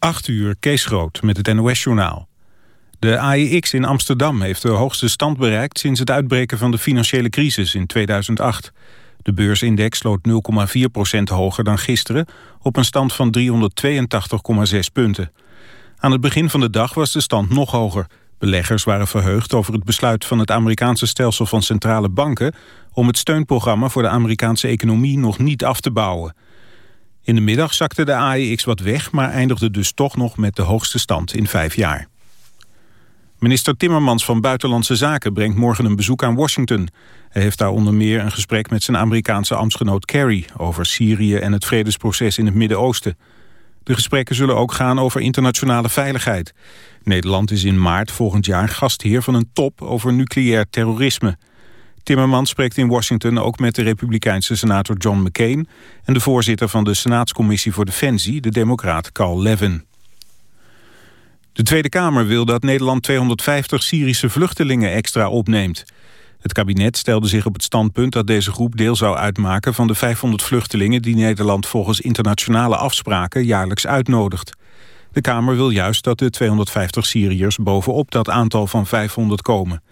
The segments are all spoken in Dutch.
8 uur, Kees Groot, met het NOS-journaal. De AEX in Amsterdam heeft de hoogste stand bereikt... sinds het uitbreken van de financiële crisis in 2008. De beursindex sloot 0,4% hoger dan gisteren... op een stand van 382,6 punten. Aan het begin van de dag was de stand nog hoger. Beleggers waren verheugd over het besluit van het Amerikaanse stelsel van centrale banken... om het steunprogramma voor de Amerikaanse economie nog niet af te bouwen... In de middag zakte de AEX wat weg, maar eindigde dus toch nog met de hoogste stand in vijf jaar. Minister Timmermans van Buitenlandse Zaken brengt morgen een bezoek aan Washington. Hij heeft daar onder meer een gesprek met zijn Amerikaanse ambtsgenoot Kerry... over Syrië en het vredesproces in het Midden-Oosten. De gesprekken zullen ook gaan over internationale veiligheid. Nederland is in maart volgend jaar gastheer van een top over nucleair terrorisme. Timmermans spreekt in Washington ook met de republikeinse senator John McCain... en de voorzitter van de Senaatscommissie voor Defensie, de democraat Carl Levin. De Tweede Kamer wil dat Nederland 250 Syrische vluchtelingen extra opneemt. Het kabinet stelde zich op het standpunt dat deze groep deel zou uitmaken van de 500 vluchtelingen die Nederland volgens internationale afspraken jaarlijks uitnodigt. De Kamer wil juist dat de 250 Syriërs bovenop dat aantal van 500 komen.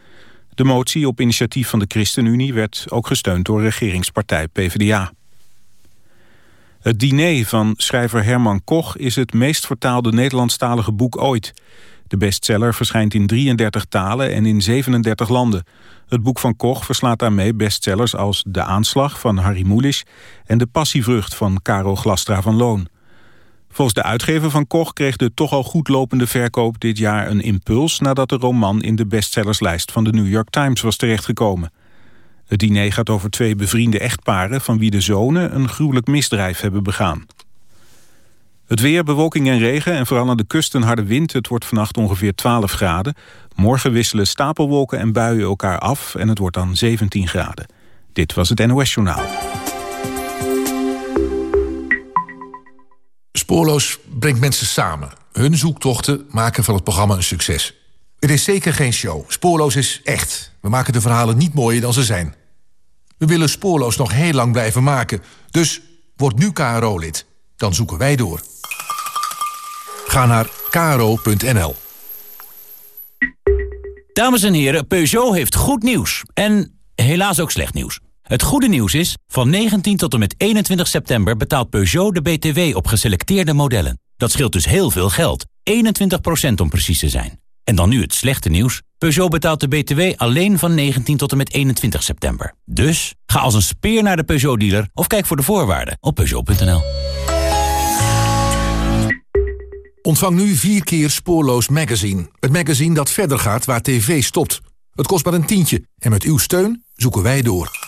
De motie op initiatief van de ChristenUnie werd ook gesteund door regeringspartij PvdA. Het diner van schrijver Herman Koch is het meest vertaalde Nederlandstalige boek ooit. De bestseller verschijnt in 33 talen en in 37 landen. Het boek van Koch verslaat daarmee bestsellers als De Aanslag van Harry Mulisch... en De Passievrucht van Karel Glastra van Loon. Volgens de uitgever van Koch kreeg de toch al goed lopende verkoop dit jaar een impuls nadat de roman in de bestsellerslijst van de New York Times was terechtgekomen. Het diner gaat over twee bevriende echtparen van wie de zonen een gruwelijk misdrijf hebben begaan. Het weer, bewolking en regen en vooral aan de kust een harde wind. Het wordt vannacht ongeveer 12 graden. Morgen wisselen stapelwolken en buien elkaar af en het wordt dan 17 graden. Dit was het NOS Journaal. Spoorloos brengt mensen samen. Hun zoektochten maken van het programma een succes. Het is zeker geen show. Spoorloos is echt. We maken de verhalen niet mooier dan ze zijn. We willen Spoorloos nog heel lang blijven maken. Dus word nu KRO-lid. Dan zoeken wij door. Ga naar kro.nl. Dames en heren, Peugeot heeft goed nieuws. En helaas ook slecht nieuws. Het goede nieuws is, van 19 tot en met 21 september betaalt Peugeot de BTW op geselecteerde modellen. Dat scheelt dus heel veel geld, 21% om precies te zijn. En dan nu het slechte nieuws. Peugeot betaalt de BTW alleen van 19 tot en met 21 september. Dus ga als een speer naar de Peugeot-dealer of kijk voor de voorwaarden op Peugeot.nl. Ontvang nu vier keer Spoorloos Magazine. Het magazine dat verder gaat waar tv stopt. Het kost maar een tientje en met uw steun zoeken wij door.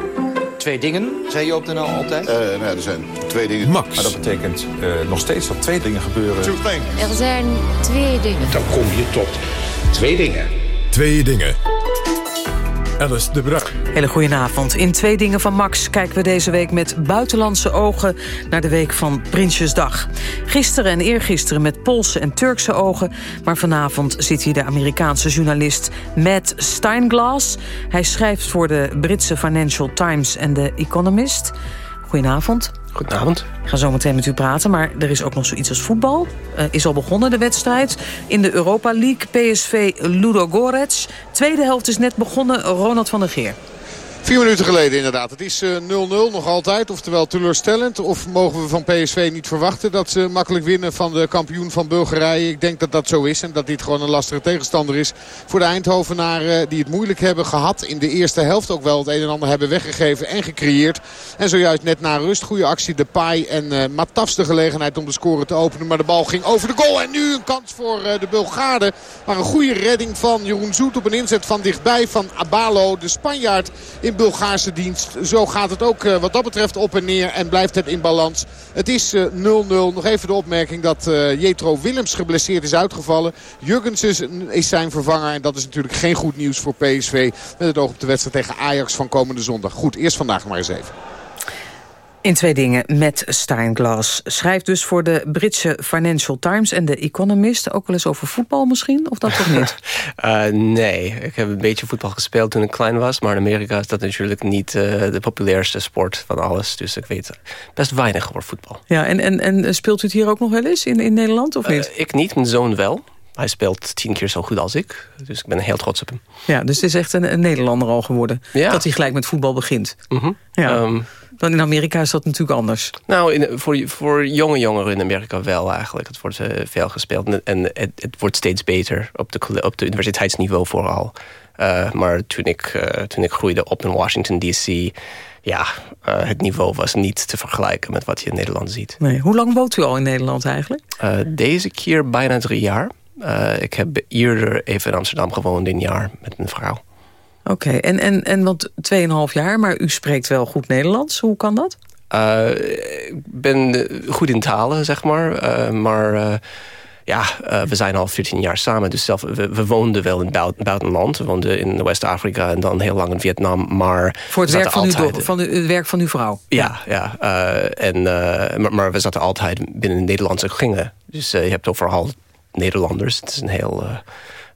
Twee dingen, zei je op de NL altijd? Uh, nou, er zijn twee dingen. Max. Maar dat betekent uh, nog steeds dat twee dingen gebeuren. Er zijn twee dingen. Dan kom je tot twee dingen. Twee dingen. Alice de Bruin. Hele goedenavond. In Twee Dingen van Max kijken we deze week met buitenlandse ogen... naar de week van Prinsjesdag. Gisteren en eergisteren met Poolse en Turkse ogen... maar vanavond zit hier de Amerikaanse journalist Matt Steinglass. Hij schrijft voor de Britse Financial Times en The Economist. Goedenavond. Goedenavond. Ik ga zo meteen met u praten, maar er is ook nog zoiets als voetbal. Uh, is al begonnen, de wedstrijd. In de Europa League, PSV Ludo Gorets. Tweede helft is net begonnen, Ronald van der Geer. Vier minuten geleden inderdaad. Het is 0-0 uh, nog altijd. Oftewel teleurstellend. Of mogen we van PSV niet verwachten dat ze makkelijk winnen van de kampioen van Bulgarije. Ik denk dat dat zo is. En dat dit gewoon een lastige tegenstander is voor de Eindhovenaren. Die het moeilijk hebben gehad in de eerste helft. Ook wel het een en ander hebben weggegeven en gecreëerd. En zojuist net na rust. Goede actie de Pai en uh, Matafs de gelegenheid om de score te openen. Maar de bal ging over de goal. En nu een kans voor uh, de Bulgaren. Maar een goede redding van Jeroen Zoet op een inzet van dichtbij van Abalo. De Spanjaard in Bulgaarse dienst. Zo gaat het ook uh, wat dat betreft op en neer en blijft het in balans. Het is 0-0. Uh, Nog even de opmerking dat uh, Jetro Willems geblesseerd is uitgevallen. Jurgensen is zijn vervanger en dat is natuurlijk geen goed nieuws voor PSV. Met het oog op de wedstrijd tegen Ajax van komende zondag. Goed, eerst vandaag maar eens even. In twee dingen met Steinglass. Schrijft dus voor de Britse Financial Times en The Economist. Ook wel eens over voetbal misschien, of dat toch niet? uh, nee, ik heb een beetje voetbal gespeeld toen ik klein was. Maar in Amerika is dat natuurlijk niet uh, de populairste sport van alles. Dus ik weet best weinig over voetbal. Ja, en, en, en speelt u het hier ook nog wel eens in, in Nederland of niet? Uh, ik niet, mijn zoon wel. Hij speelt tien keer zo goed als ik. Dus ik ben heel trots op hem. Ja, dus het is echt een, een Nederlander al geworden. Ja. Dat hij gelijk met voetbal begint. Mm -hmm. ja. Um, dan in Amerika is dat natuurlijk anders. Nou, in, voor, voor jonge jongeren in Amerika wel eigenlijk. Het wordt uh, veel gespeeld. En, en het, het, wordt steeds beter op de, op de universiteitsniveau vooral. Uh, maar toen ik, uh, toen ik groeide op in Washington D.C... ja, het niveau was niet te vergelijken met wat je in Nederland ziet. Nee. Hoe lang woont u al in Nederland eigenlijk? deze keer bijna drie jaar. ik heb eerder even in Amsterdam gewoond, een jaar met mijn vrouw. Oké, okay. en, en, en want 2,5 jaar, maar u spreekt wel goed Nederlands. Hoe kan dat? Uh, ik ben goed in talen, zeg maar. Uh, maar uh, ja, we zijn al 14 jaar samen. Dus zelf, we, we woonden wel in het buitenland. We woonden in West-Afrika en dan heel lang in Vietnam. Maar Voor het, werk van, altijd... uw, van uw, het werk van uw vrouw? Ja, ja. en, maar, maar, we zaten altijd binnen de Nederlandse kringen. Dus je hebt overal Nederlanders. Het is een heel...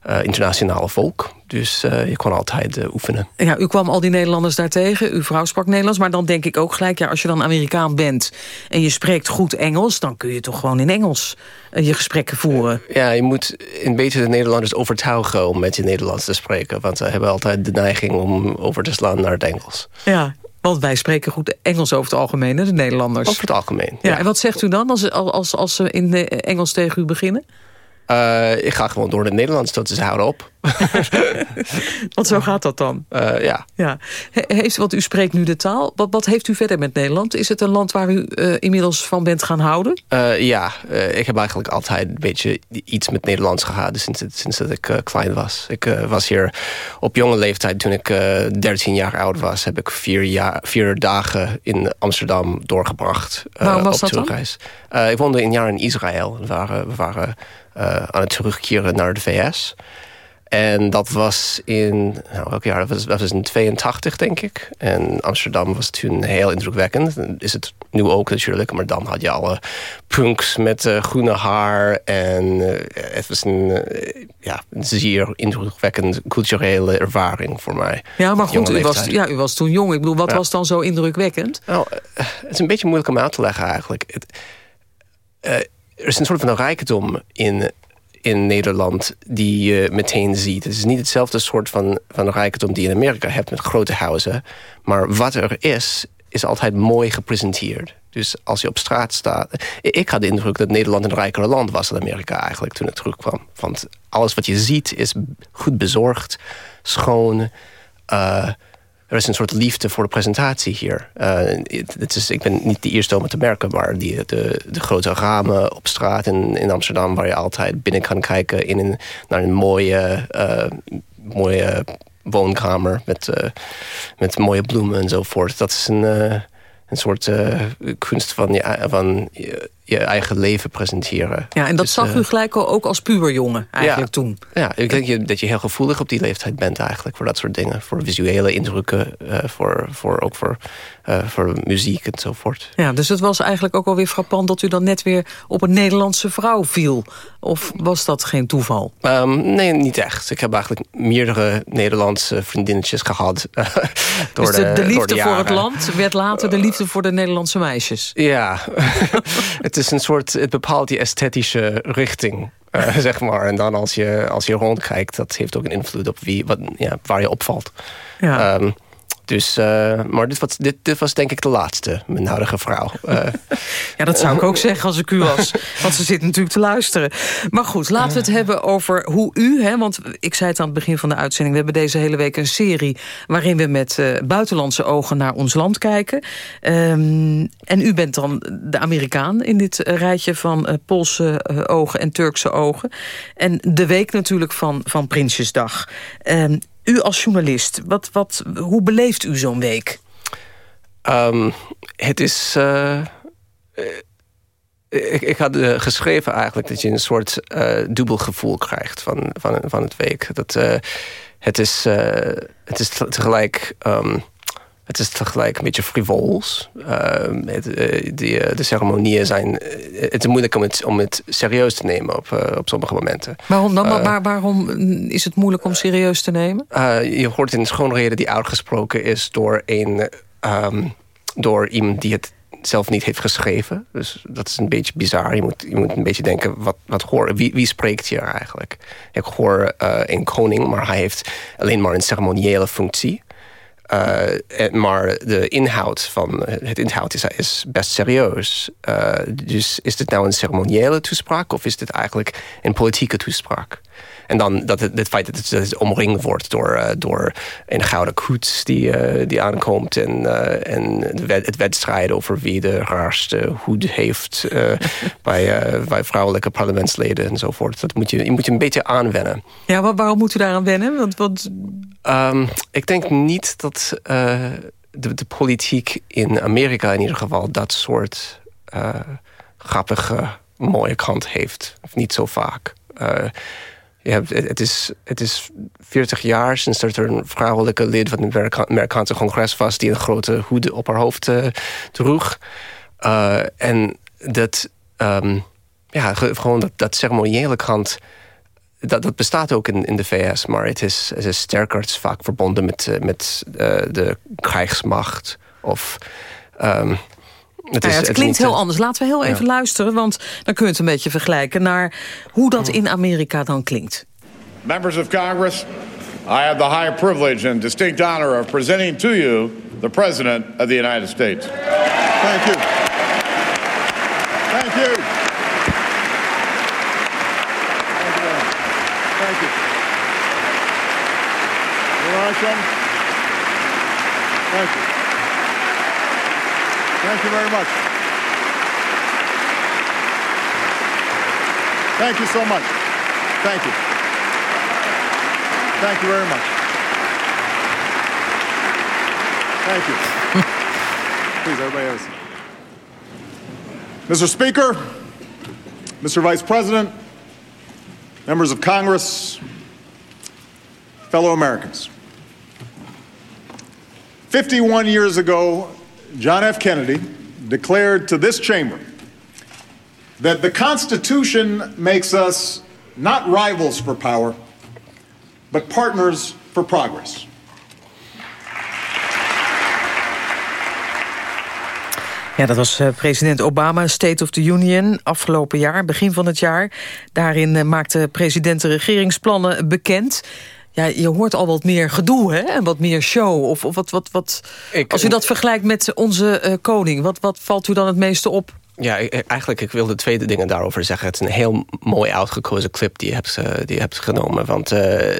Uh, internationale volk. Dus uh, je kon altijd uh, oefenen. Ja, u kwam al die Nederlanders daar tegen. Uw vrouw sprak Nederlands. Maar dan denk ik ook gelijk, ja, als je dan Amerikaan bent... en je spreekt goed Engels... dan kun je toch gewoon in Engels je gesprekken voeren. Ja, je moet een beetje de Nederlanders overtuigen... om met je Nederlands te spreken. Want ze hebben altijd de neiging om over te slaan naar het Engels. Ja, want wij spreken goed Engels over het algemeen, hè, de Nederlanders. Over het algemeen, ja. ja. En wat zegt u dan als, als, als ze in Engels tegen u beginnen? Uh, ik ga gewoon door het Nederlands, dat is houden op. Want zo gaat dat dan? Uh, ja. ja. Heeft, want u spreekt nu de taal. Wat, wat heeft u verder met Nederland? Is het een land waar u uh, inmiddels van bent gaan houden? Ja, ik heb eigenlijk altijd een beetje iets met Nederlands gehad... sinds, sinds dat ik klein was. Ik was hier op jonge leeftijd, toen ik 13 jaar oud was... heb ik vier, jaar, vier dagen in Amsterdam doorgebracht. Waarom was op dat terugreis. ik woonde een jaar in Israël. We waren... We waren aan het terugkeren naar de VS. En dat was in, nou, welk jaar? Dat was, dat was in 82, denk ik. En Amsterdam was toen heel indrukwekkend. Is het nu ook natuurlijk, maar dan had je alle punks met uh, groene haar. En uh, het was een, uh, ja, een zeer indrukwekkend culturele ervaring voor mij. Ja, maar goed, u was, ja, u was toen jong. Ik bedoel, wat ja. was dan zo indrukwekkend? Nou, het is een beetje moeilijk om uit te leggen eigenlijk. Het, er is een soort van een rijkdom in in Nederland die je meteen ziet. Het is niet hetzelfde soort van, van rijkdom die je in Amerika hebt met grote huizen. Maar wat er is, is altijd mooi gepresenteerd. Dus als je op straat staat... Ik had de indruk dat Nederland een rijker land was dan Amerika eigenlijk toen ik terugkwam. Want alles wat je ziet is goed bezorgd, schoon... Uh, er is een soort liefde voor de presentatie hier. Uh, het is, ik ben niet de eerste om het te merken... maar die, de, de grote ramen op straat in, in Amsterdam... waar je altijd binnen kan kijken in een, naar een mooie, uh, mooie woonkamer... Met, uh, met mooie bloemen enzovoort. Dat is een, een soort kunst van, ja, van je eigen leven presenteren. Ja, en dat Dus, zag eh, u gelijk al ook als puberjongen eigenlijk toen. Ja, ik denk je, dat je heel gevoelig op die leeftijd bent eigenlijk voor dat soort dingen. Voor visuele indrukken, eh, voor, voor, ook voor, eh, voor muziek enzovoort. Ja, dus het was eigenlijk ook alweer frappant dat u dan net weer op een Nederlandse vrouw viel. Of was dat geen toeval? Ehm, nee, niet echt. Ik heb eigenlijk meerdere Nederlandse vriendinnetjes gehad. eh, door dus de, de liefde voor het land werd later de liefde voor de Nederlandse meisjes. Ja, het is een soort, het bepaalt die esthetische richting, eh, zeg maar. En dan als je, als je rondkijkt, dat heeft ook een invloed op wie, wat, ja, waar je opvalt. Ja. Ehm, dus, eh, maar dit was, dit, dit was denk ik de laatste, mijn huidige vrouw. Eh, Ja, dat zou ik ook zeggen als ik u was. Want ze zit natuurlijk te luisteren. Maar goed, laten we het hebben over hoe u... Hè, want ik zei het aan het begin van de uitzending... we hebben deze hele week een serie... waarin we met eh, buitenlandse ogen naar ons land kijken. Ehm, en u bent dan de Amerikaan in dit rijtje van Poolse ogen en Turkse ogen. En de week natuurlijk van, van Prinsjesdag. Ehm, u als journalist, wat, wat, hoe beleeft u zo'n week? Ehm, het is. eh, eh, ik, ik had eh, geschreven eigenlijk dat je een soort eh, dubbel gevoel krijgt van, van, van het week. Dat, het, is, het is te- tegelijk. ehm, het is tegelijk een beetje frivols. Ehm, het, eh, die, eh, de ceremonieën zijn. eh, het is moeilijk om het, om het serieus te nemen op, op sommige momenten. Waarom, dan, waar, waarom is het moeilijk om serieus te nemen? Je hoort een schoonrede die uitgesproken is door, een, ehm, door iemand die het zelf niet heeft geschreven. Dus dat is een beetje bizar. Je moet, je moet een beetje denken, wat, wat hoor, wie, wie spreekt hier eigenlijk? Ik hoor uh, een koning, maar hij heeft alleen maar een ceremoniële functie. En- maar de inhoud van het inhoud is, best serieus. Uh, dus is dit nou een ceremoniële toespraak of is dit eigenlijk een politieke toespraak? En dan dat het, het feit dat het, dat het omringd wordt door, uh, door een gouden koets die, uh, die aankomt. En, uh, en het wedstrijd over wie de raarste hoed heeft bij, bij vrouwelijke parlementsleden enzovoort. Dat moet je, je moet je een beetje aanwennen. Ja, waar, waarom moet u daaraan wennen? Want, want... Um, ik denk niet dat de, de, politiek in Amerika in ieder geval dat soort grappige, mooie kant heeft. Of niet zo vaak. Je hebt, het, is, het is 40 jaar sinds er een vrouwelijke lid van het Amerika Amerikaanse congres was... die een grote hoed op haar hoofd uh, droeg. Uh, en dat, um, ja, gewoon dat, dat ceremoniële kant... Dat, dat bestaat ook in, in de VS, maar het is, het is sterker. Vaak verbonden met, uh, met de krijgsmacht of... Um, het, is, ja, het, het klinkt heel anders. Laten we heel even ja. luisteren, want dan kun je het een beetje vergelijken naar hoe dat in Amerika dan klinkt. Members of Congress, I have the high privilege and distinct honor of presenting to you the President of the United States. Thank you. Thank you. Thank you. Thank you. You very much. Thank you so much. Thank you. Thank you very much. Thank you. Please, everybody else. Mr. Speaker, Mr. Vice President, members of Congress, fellow Americans. 51 years ago, John F. Kennedy declared to this chamber that the Constitution makes us not rivals for power, but partners for progress. Ja, dat was uh, president Obama, State of the Union, afgelopen jaar, begin van het jaar. Daarin uh, maakte president de regeringsplannen bekend. Ja, je hoort al wat meer gedoe hè? en wat meer show. Of, of wat, wat, wat, ik, als u dat vergelijkt met onze uh, koning, wat, wat valt u dan het meeste op? Ja, eigenlijk, ik wilde twee dingen daarover zeggen. Het is een heel mooi uitgekozen clip die je hebt, uh, die je hebt genomen. Want uh,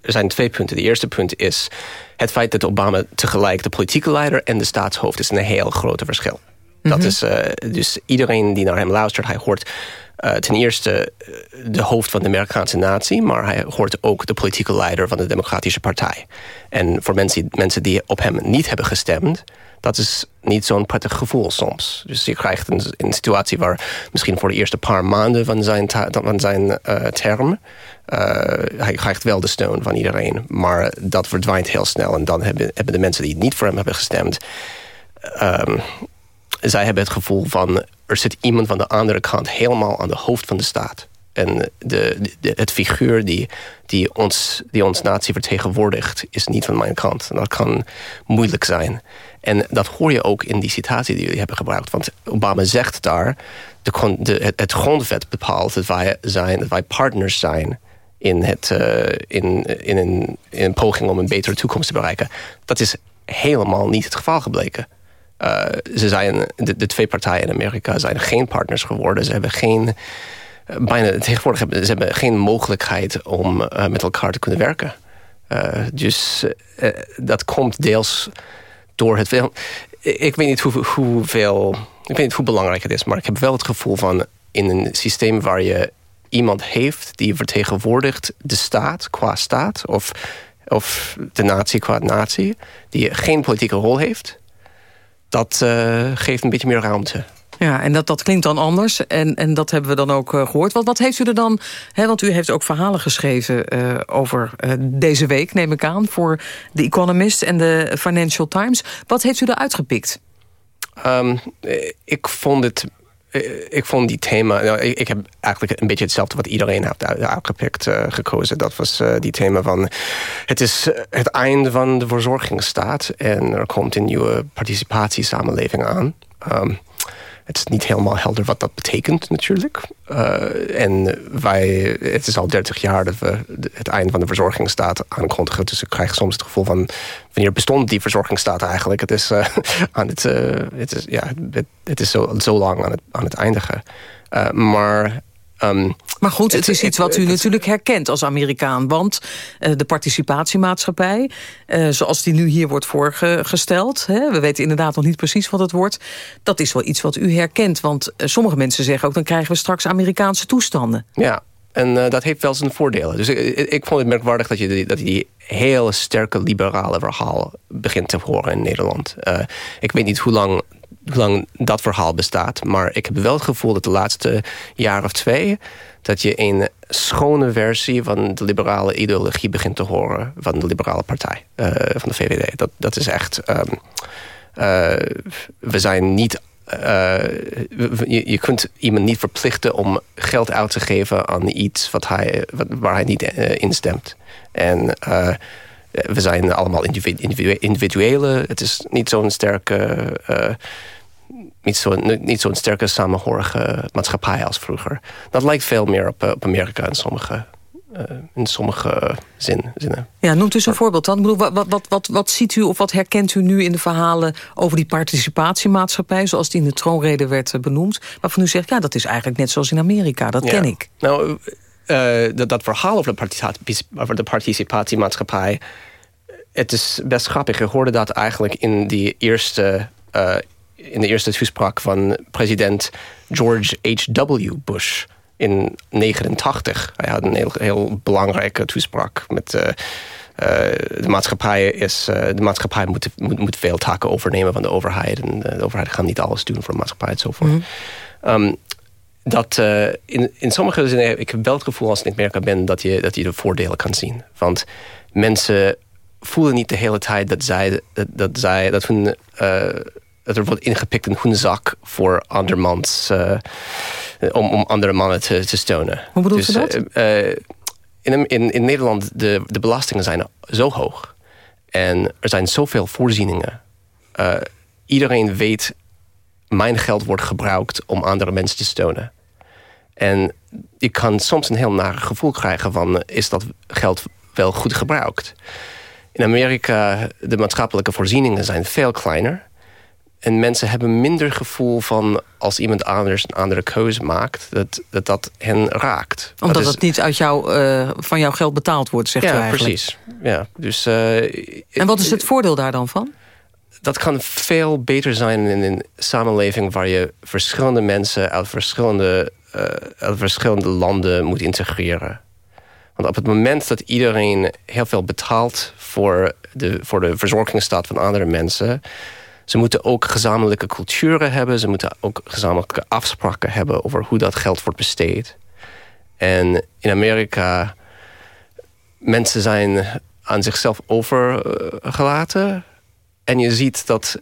er zijn twee punten. De eerste punt is het feit dat Obama tegelijk de politieke leider en de staatshoofd is een heel grote verschil. Dat is, uh, dus iedereen die naar hem luistert, hij hoort uh, ten eerste de hoofd van de Amerikaanse natie... maar hij hoort ook de politieke leider van de Democratische Partij. En voor mensen, mensen die op hem niet hebben gestemd... Dat is niet zo'n prettig gevoel soms. Dus je krijgt een, een, situatie waar misschien voor de eerste paar maanden van zijn, van zijn term... hij krijgt wel de steun van iedereen. Maar dat verdwijnt heel snel. En dan hebben, hebben de mensen die niet voor hem hebben gestemd... Um, zij hebben het gevoel van... er zit iemand van de andere kant helemaal aan de hoofd van de staat. En de, het figuur die, die, ons, die ons natie vertegenwoordigt... is niet van mijn kant. Dat kan moeilijk zijn. En dat hoor je ook in die citatie die jullie hebben gebruikt. Want Obama zegt daar... De, het, grondwet bepaalt dat wij, zijn, dat wij partners zijn... In, het, uh, in, in, een, in een poging om een betere toekomst te bereiken. Dat is helemaal niet het geval gebleken. Uh, ze zijn, de, twee partijen in Amerika zijn geen partners geworden. Ze hebben geen, uh, bijna tegenwoordig hebben ze hebben geen mogelijkheid om uh, met elkaar te kunnen werken. dus dat komt deels door het. Ik weet niet hoe, hoeveel, ik weet niet hoe belangrijk het is, maar ik heb wel het gevoel van in een systeem waar je iemand heeft die vertegenwoordigt de staat qua staat of, of de natie qua natie, die geen politieke rol heeft dat uh, geeft een beetje meer ruimte. Ja, en dat, dat klinkt dan anders. En, en dat hebben we dan ook uh, gehoord. Wat, wat heeft u er dan... Hè, want u heeft ook verhalen geschreven uh, over deze week, neem ik aan... voor The Economist en de Financial Times. Wat heeft u eruit gepikt? Um, ik vond het ik vond die thema... Nou, ik, heb eigenlijk een beetje hetzelfde wat iedereen heeft uitgepikt uh, gekozen. Dat was uh, die thema van... Het is het einde van de verzorgingsstaat. En er komt een nieuwe participatiesamenleving aan. Um, het is niet helemaal helder wat dat betekent natuurlijk. Uh, en wij, het is al 30 jaar dat we het einde van de verzorgingsstaat aankondigen. Dus ik krijg soms het gevoel van... wanneer bestond die verzorgingsstaat eigenlijk? Het is, uh, aan het, uh, het is, ja, het, het, is zo, zo lang aan het, aan het eindigen. maar Um, maar goed, het, is iets wat u natuurlijk herkent als Amerikaan. Want uh, de participatiemaatschappij, uh, zoals die nu hier wordt voorgesteld... Hè, we weten inderdaad nog niet precies wat het wordt... dat is wel iets wat u herkent. Want uh, sommige mensen zeggen ook... dan krijgen we straks Amerikaanse toestanden. Ja, en dat heeft wel zijn voordelen. Dus ik, ik, vond het merkwaardig dat je die, dat je die hele sterke liberale verhaal begint te horen in Nederland. ik weet niet hoe lang lang dat verhaal bestaat. Maar ik heb wel het gevoel dat de laatste jaar of twee... dat je een schone versie van de liberale ideologie begint te horen... van de liberale partij, uh, van de VVD. Dat, dat is echt... Um, uh, we zijn niet... Uh, je, kunt iemand niet verplichten om geld uit te geven aan iets wat hij, wat, waar hij niet instemt. En we zijn allemaal individuele. Het is niet zo'n sterke niet zo'n niet zo'n sterke samenhorige maatschappij als vroeger. Dat lijkt veel meer op, eh, op Amerika in sommige, uh, in sommige zin, zinnen. Ja, noemt u eens een voorbeeld dan. Wat, wat, wat, wat, wat ziet u of wat herkent u nu in de verhalen... over die participatiemaatschappij, zoals die in de troonrede werd eh, benoemd... waarvan u zegt, ja, dat is eigenlijk net zoals in Amerika, dat ken ik. Nou, uh, dat, dat verhaal over de, participatie, over de participatiemaatschappij... het is best grappig. Je hoorde dat eigenlijk in die eerste... Uh, in de eerste toespraak van president George H.W. Bush in 89. Hij had een heel, heel belangrijke toespraak met... Uh, de maatschappij, is, uh, de maatschappij moet, moet, moet, veel taken overnemen van de overheid. En de overheid gaat niet alles doen voor de maatschappij enzovoort. Mm um, dat in, in sommige zinnen, ik heb wel het gevoel als ik in Amerika ben... Dat je, dat je de voordelen kan zien. Want mensen voelen niet de hele tijd dat zij, dat, dat zij, dat hun dat er wordt ingepikt in hun zak voor andermans... Uh, om, om andere mannen te, te steunen. Hoe bedoelt dus, dat? Uh, in, in, in Nederland, de, de belastingen zijn zo hoog. En er zijn zoveel voorzieningen. Uh, iedereen weet, mijn geld wordt gebruikt om andere mensen te steunen. En je kan soms een heel nare gevoel krijgen van... is dat geld wel goed gebruikt? In Amerika, de maatschappelijke voorzieningen zijn veel kleiner... En mensen hebben minder gevoel van als iemand anders een andere keuze maakt, dat dat, dat hen raakt. Omdat het niet uit jou, uh, van jouw geld betaald wordt, zegt ja, u eigenlijk. Precies. Ja, dus, uh, en wat is het voordeel daar dan van? Dat kan veel beter zijn in een samenleving waar je verschillende mensen uit verschillende, uh, uit verschillende landen moet integreren. Want op het moment dat iedereen heel veel betaalt voor de, voor de verzorgingsstaat van andere mensen Ze moeten ook gezamenlijke culturen hebben. Ze moeten ook gezamenlijke afspraken hebben over hoe dat geld wordt besteed. En in Amerika, mensen zijn aan zichzelf overgelaten. En je ziet dat,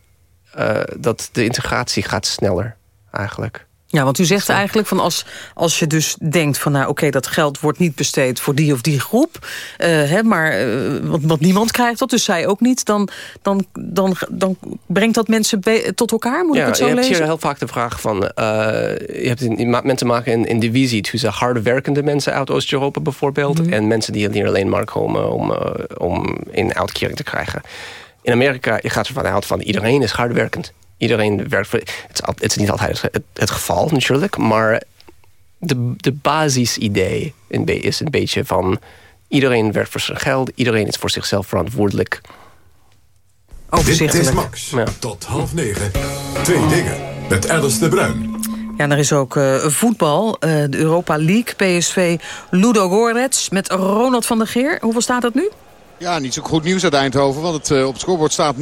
uh, dat de integratie gaat sneller eigenlijk. Ja, want u zegt eigenlijk van als, als je dus denkt van nou oké, dat geld wordt niet besteed voor die of die groep, uh, hè, maar uh, want, want, niemand krijgt dat, dus zij ook niet, dan, dan, dan, dan brengt dat mensen tot elkaar, moet ja, ik het zo je lezen? hebt hier heel vaak de vraag van, uh, je hebt in, mensen maken een, een divisie tussen hardwerkende mensen uit Oost-Europa bijvoorbeeld, mm -hmm. en mensen die hier alleen maar komen om, om in uitkering te krijgen. In Amerika, je gaat ervan uit van iedereen is hardwerkend iedereen werkt voor. Het is, het is niet altijd het, het, geval natuurlijk, maar de, de basisidee is een beetje van iedereen werkt voor zijn geld, iedereen is voor zichzelf verantwoordelijk. Dit is Max. Ja. Tot half negen. Twee dingen. Met Alice de Bruin. Ja, er is ook uh, voetbal. Uh, de Europa League, PSV, Ludo Gorets met Ronald van der Geer. Hoeveel staat het nu? Ja, niet zo goed nieuws uit Eindhoven. Want het uh, op het scorebord staat 0-1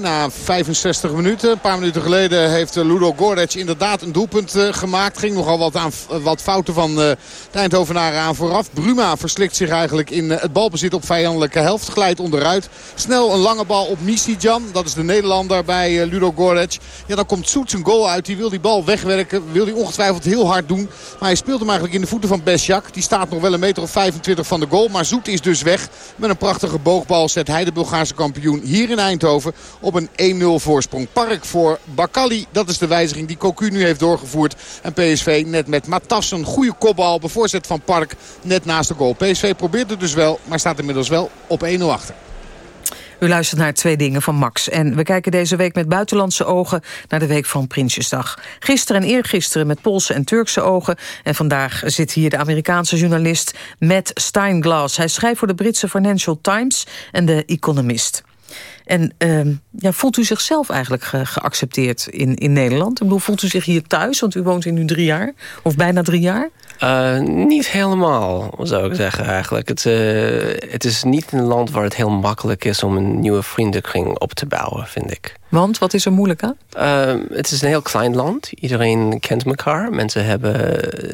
na 65 minuten. Een paar minuten geleden heeft uh, Ludo Gorec inderdaad een doelpunt uh, gemaakt. Ging nogal wat, aan, wat fouten van de Eindhovenaren aan vooraf. Bruma verslikt zich eigenlijk in het balbezit op vijandelijke helft. Glijdt onderuit. Snel een lange bal op Misijan. Dat is de Nederlander bij Ludo Gorec. Ja, dan komt Soet zijn goal uit. Die wil die bal wegwerken. Wil die ongetwijfeld heel hard doen. Maar hij speelt hem eigenlijk in de voeten van Besjak. Die staat nog wel een meter of 25 van de goal. Maar Zoet is dus weg met een prachtige boogbal zet hij de Bulgaarse kampioen hier in Eindhoven op een 1-0 voorsprong. Park voor Bakali, dat is de wijziging die Cocu nu heeft doorgevoerd. En PSV net met Matas een goede kopbal op voorzet van Park net naast de goal. PSV probeert het dus wel, maar staat inmiddels wel op 1-0 achter. U luistert naar Twee Dingen van Max. En we kijken deze week met buitenlandse ogen naar de week van Prinsjesdag. Gisteren en eergisteren met Poolse en Turkse ogen. En vandaag zit hier de Amerikaanse journalist Matt Steinglass. Hij schrijft voor de Britse Financial Times en The Economist. En uh, ja, voelt u zichzelf eigenlijk ge geaccepteerd in, in Nederland? Ik bedoel, voelt u zich hier thuis? Want u woont hier nu drie jaar, of bijna drie jaar. Uh, niet helemaal, zou ik zeggen eigenlijk. Het, uh, het is niet een land waar het heel makkelijk is... om een nieuwe vriendenkring op te bouwen, vind ik. Want, wat is er moeilijk aan? Uh, het is een heel klein land. Iedereen kent elkaar. Mensen hebben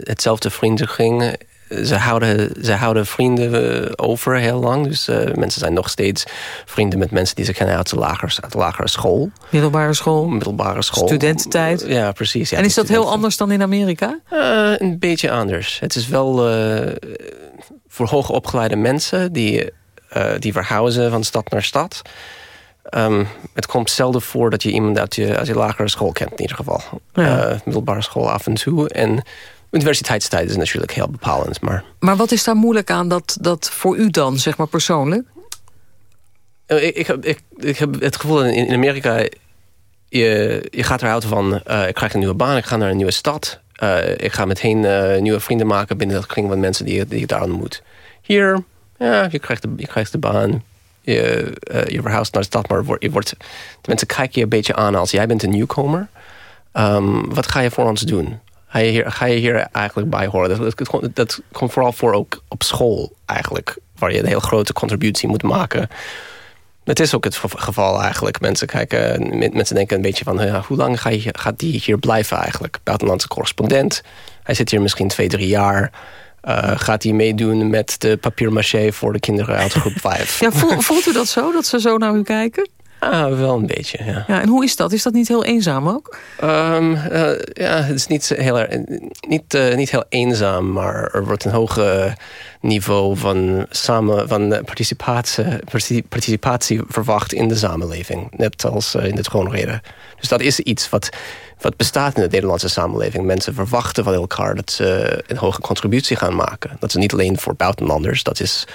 hetzelfde vriendenkring ze houden, ze houden vrienden over heel lang. Dus uh, mensen zijn nog steeds vrienden met mensen die ze kennen uit de uit de lagere school. Middelbare school. Middelbare school. Studententijd. Ja, precies. Ja, en is dat heel anders dan in Amerika? Uh, een beetje anders. Het is wel voor hoogopgeleide mensen die, die verhuizen van stad naar stad. Um, het komt zelden voor dat je iemand uit je, uit je lagere school kent in ieder geval. Ja. middelbare school af en toe. En universiteitstijd is natuurlijk heel bepalend. Maar, maar wat is daar moeilijk aan dat, dat voor u dan, zeg maar persoonlijk? Ik, ik, heb, ik, ik heb het gevoel dat in, in Amerika... Je, je gaat eruit van, uh, ik krijg een nieuwe baan, ik ga naar een nieuwe stad. Ik ga meteen nieuwe vrienden maken binnen dat kring van mensen die, die ik daar ontmoet. Hier, ja, je krijgt de, je krijgt de baan. Je, je verhuist naar de stad, maar je wordt, mensen kijken je een beetje aan als jij bent een nieuwkomer. Um, wat ga je voor ons doen? Ga je hier, ga je hier eigenlijk bij horen? Dat, dat, dat, komt vooral voor ook op school eigenlijk. Waar je een heel grote contributie moet maken. Het is ook het geval eigenlijk. Mensen, kijken, mensen denken een beetje van... Ja, hoe lang ga je, gaat die hier blijven eigenlijk? Buitenlandse correspondent. Hij zit hier misschien twee, drie jaar... Uh, gaat hij meedoen met de papiermaché voor de kinderen uit groep 5. Ja, voelt u dat zo, dat ze zo naar u kijken? Ah, wel een beetje, ja. ja. En hoe is dat? Is dat niet heel eenzaam ook? Um, uh, ja, het is niet heel, niet, uh, niet heel eenzaam, maar er wordt een hoog niveau van, samen, van participatie, participatie verwacht in de samenleving. Net als in het schoonreden. Dus dat is iets wat, wat bestaat in de Nederlandse samenleving. Mensen verwachten van elkaar dat ze een hoge contributie gaan maken. Dat is niet alleen voor buitenlanders, dat is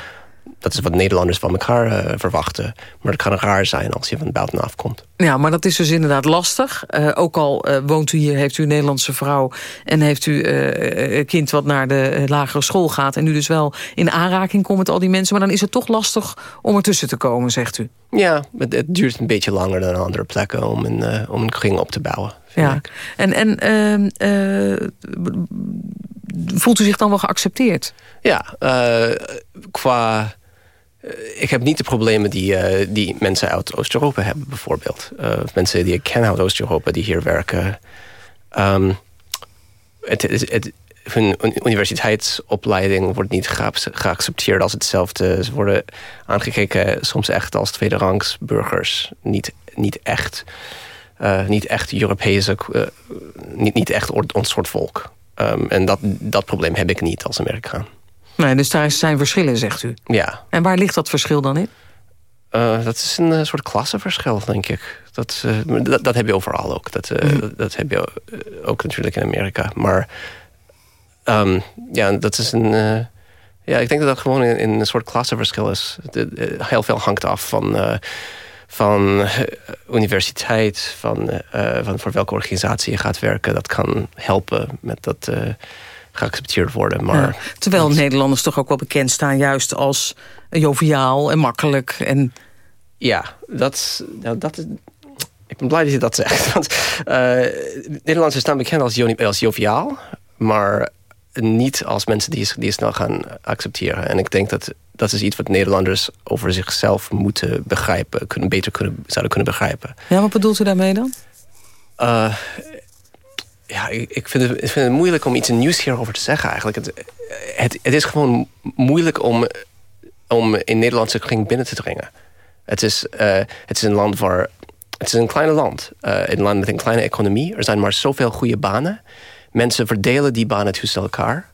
dat is wat Nederlanders van elkaar uh, verwachten. Maar het kan raar zijn als je van buitenaf komt. Ja, maar dat is dus inderdaad lastig. Uh, ook al uh, woont u hier, heeft u een Nederlandse vrouw... en heeft u een kind wat naar de lagere school gaat... en u dus wel in aanraking komt met al die mensen... maar dan is het toch lastig om ertussen te komen, zegt u. Ja, het, het duurt een beetje langer dan andere plekken... om een, om een kring op te bouwen. Ja, ik. en, en ehm, voelt u zich dan wel geaccepteerd? Ja, qua ik heb niet de problemen die, die mensen uit Oost-Europa hebben, bijvoorbeeld. mensen die ik ken uit Oost-Europa die hier werken. Um, het, het, hun universiteitsopleiding wordt niet geaccepteerd als hetzelfde. Ze worden aangekeken soms echt als tweederangs burgers. Niet, niet echt, uh, niet echt Europese, niet, niet echt ons soort volk. Um, en dat, dat probleem heb ik niet als Amerikaan. Nee, dus daar zijn verschillen, zegt u? Ja. En waar ligt dat verschil dan in? Uh, dat is een soort klassenverschil, denk ik. Dat, dat, dat, heb je overal ook. Dat, mm. dat, dat, heb je ook natuurlijk in Amerika. Maar Um, ja, dat is een. Ja, ik denk dat dat gewoon in, in een soort klassenverschil is. De, de, heel veel hangt af van. Van universiteit, van, uh, van voor welke organisatie je gaat werken. Dat kan helpen met dat geaccepteerd worden. Maar ja, terwijl Nederlanders toch ook wel bekend staan... juist als joviaal en makkelijk. En... Ja, dat, nou, dat is... Ik ben blij dat je dat zegt. Want Nederlanders staan bekend als, als joviaal. Maar niet als mensen die, die snel gaan accepteren. En ik denk dat dat is iets wat Nederlanders over zichzelf moeten begrijpen. Kunnen, beter kunnen, zouden kunnen begrijpen. Ja, wat bedoelt u daarmee dan? Uh, ja, ik, vind het, ik vind het moeilijk om iets nieuws hierover te zeggen eigenlijk. Het, het, het is gewoon moeilijk om, om in Nederlandse kring binnen te dringen. Het is, uh, het is een land waar... Het is een kleine land. Een land met een kleine economie. Er zijn maar zoveel goede banen. Mensen verdelen die banen tussen elkaar.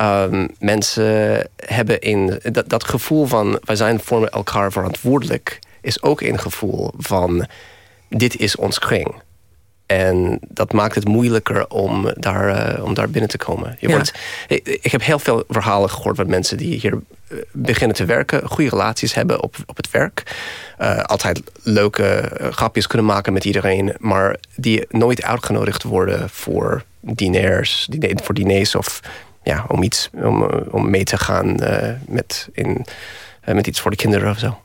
Um, mensen hebben in dat, dat gevoel van wij zijn voor elkaar verantwoordelijk, is ook een gevoel van dit is ons kring. En dat maakt het moeilijker om daar, uh, om daar binnen te komen. Je wordt, ik, heb heel veel verhalen gehoord van mensen die hier uh, beginnen te werken, goede relaties hebben op, op het werk. Uh, altijd leuke grapjes kunnen maken met iedereen, maar die nooit uitgenodigd worden voor diners, diner, voor diners of ja, om iets om, om mee te gaan met, in, met iets voor de kinderen of zo.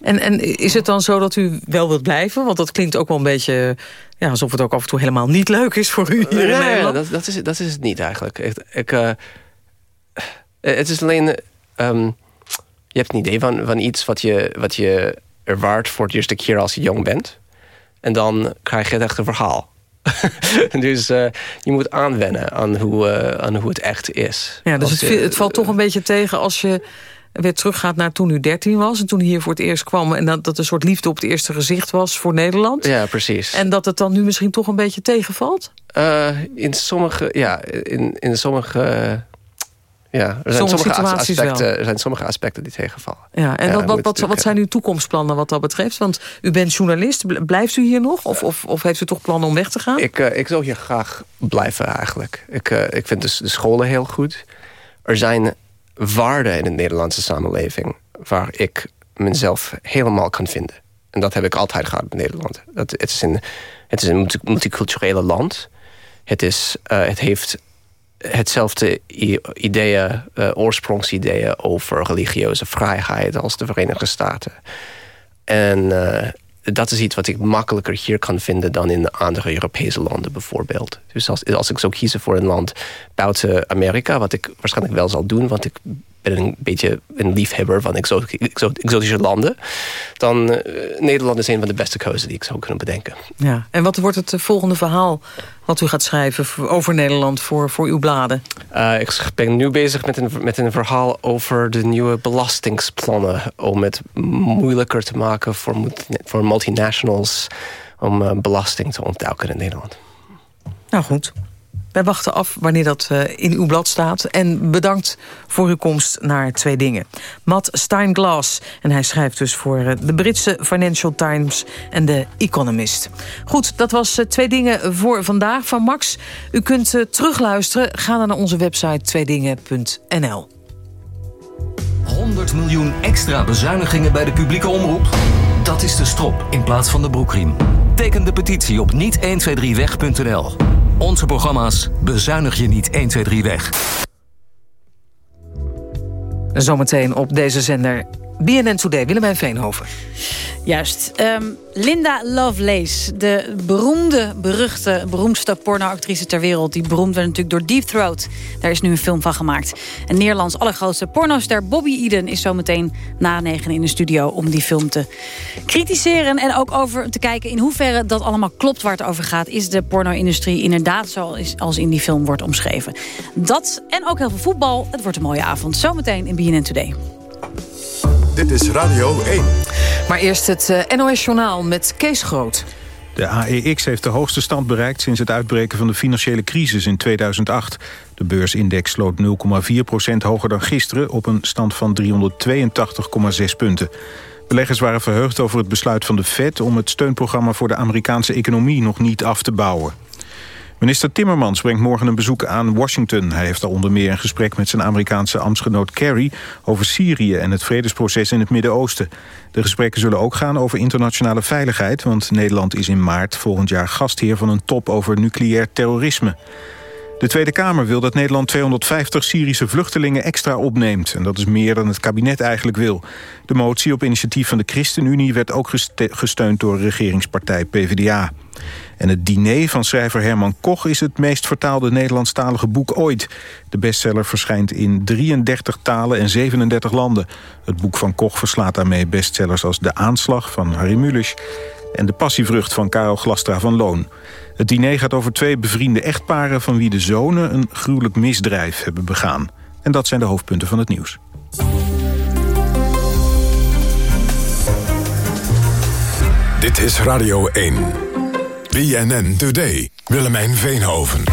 En, en is het dan zo dat u wel wilt blijven? Want dat klinkt ook wel een beetje ja, alsof het ook af en toe helemaal niet leuk is voor u hier Nederland. dat, dat, is, dat is het niet eigenlijk. Ik, ik uh, het is alleen... Um, je hebt een idee van, van iets wat je, wat je ervaart voor het eerste keer als je jong bent. En dan krijg je het echte verhaal. dus uh, je moet aanwennen aan hoe, uh, aan hoe het echt is. Ja, dus het, het, valt toch een beetje tegen als je weer teruggaat naar toen u 13 was... en toen u hier voor het eerst kwam... en dat, dat een soort liefde op het eerste gezicht was voor Nederland. Ja, precies. En dat het dan nu misschien toch een beetje tegenvalt? Uh, in sommige... Ja, in, in sommige... ja, er zijn sommige, aspecten, er zijn sommige aspecten die tegenvallen. Ja, en wat, wat, wat, wat, zijn uw toekomstplannen wat dat betreft? Want u bent journalist. Blijft u hier nog? Of, of, of heeft u toch plannen om weg te gaan? Ik, uh, ik zou hier graag blijven eigenlijk. Ik, uh, ik vind de, de scholen heel goed. Er zijn waarden in de Nederlandse samenleving... waar ik mezelf helemaal kan vinden. En dat heb ik altijd gehad in Nederland. Dat, het, is een, het is een multiculturele land. Het, is, uh, het heeft hetzelfde ideeën, uh, oorsprongsideeën... over religieuze vrijheid als de Verenigde Staten. En uh, dat is iets wat ik makkelijker hier kan vinden... dan in andere Europese landen bijvoorbeeld. Dus als, als ik zou kiezen voor een land buiten Amerika... wat ik waarschijnlijk wel zal doen... want ik ben een beetje een liefhebber van exotische landen... dan uh, Nederland is een van de beste keuzes die ik zou kunnen bedenken. Ja. En wat wordt het eh, volgende verhaal wat u gaat schrijven over Nederland voor, voor uw bladen? Uh, ik ben nu bezig met een, met een verhaal over de nieuwe belastingsplannen... om het moeilijker te maken voor, voor multinationals... om belasting te ontduiken in Nederland. Nou goed, wij wachten af wanneer dat uh, in uw blad staat. En bedankt voor uw komst naar Twee Dingen. Matt Steinglass. En hij schrijft dus voor uh, de Britse Financial Times en de Economist. Goed, dat was uh, Twee Dingen voor vandaag van Max. U kunt terugluisteren. Ga naar onze website tweedingen.nl. 100 miljoen extra bezuinigingen bij de publieke omroep? Dat is de strop in plaats van de broekriem. Teken de petitie op niet123weg.nl. Onze programma's bezuinig je niet 1, 2, 3 weg. Zometeen op deze zender BNN Today, Willemijn Veenhoven. Juist. Ehm, Linda Lovelace, de beroemde, beruchte, beroemdste pornoactrice ter wereld. Die beroemd werd natuurlijk door Deep Throat. Daar is nu een film van gemaakt. En Nederlands allergrootste pornoster Bobby Eden... is zometeen na negen in de studio om die film te kritiseren... en ook over te kijken in hoeverre dat allemaal klopt waar het over gaat. Is de porno-industrie inderdaad zoals in die film wordt omschreven? Dat en ook heel veel voetbal. Het wordt een mooie avond. Zometeen in BNN Today. Dit is Radio 1. Maar eerst het uh, NOS-journaal met Kees Groot. De AEX heeft de hoogste stand bereikt sinds het uitbreken van de financiële crisis in 2008. De beursindex sloot 0,4% hoger dan gisteren op een stand van 382,6 punten. Beleggers waren verheugd over het besluit van de Fed om het steunprogramma voor de Amerikaanse economie nog niet af te bouwen. Minister Timmermans brengt morgen een bezoek aan Washington. Hij heeft al onder meer een gesprek met zijn Amerikaanse ambtsgenoot Kerry... over Syrië en het vredesproces in het Midden-Oosten. De gesprekken zullen ook gaan over internationale veiligheid... want Nederland is in maart volgend jaar gastheer van een top over nucleair terrorisme. De Tweede Kamer wil dat Nederland 250 Syrische vluchtelingen extra opneemt. En dat is meer dan het kabinet eigenlijk wil. De motie op initiatief van de ChristenUnie werd ook gesteund door regeringspartij PvdA. En het diner van schrijver Herman Koch is het meest vertaalde Nederlandstalige boek ooit. De bestseller verschijnt in 33 talen en 37 landen. Het boek van Koch verslaat daarmee bestsellers als De Aanslag van Harry Mulisch... en De Passievrucht van Karel Glastra van Loon. Het diner gaat over twee bevriende echtparen... van wie de zonen een gruwelijk misdrijf hebben begaan. En dat zijn de hoofdpunten van het nieuws. Dit is Radio 1. BNN Today. Willemijn Veenhoven.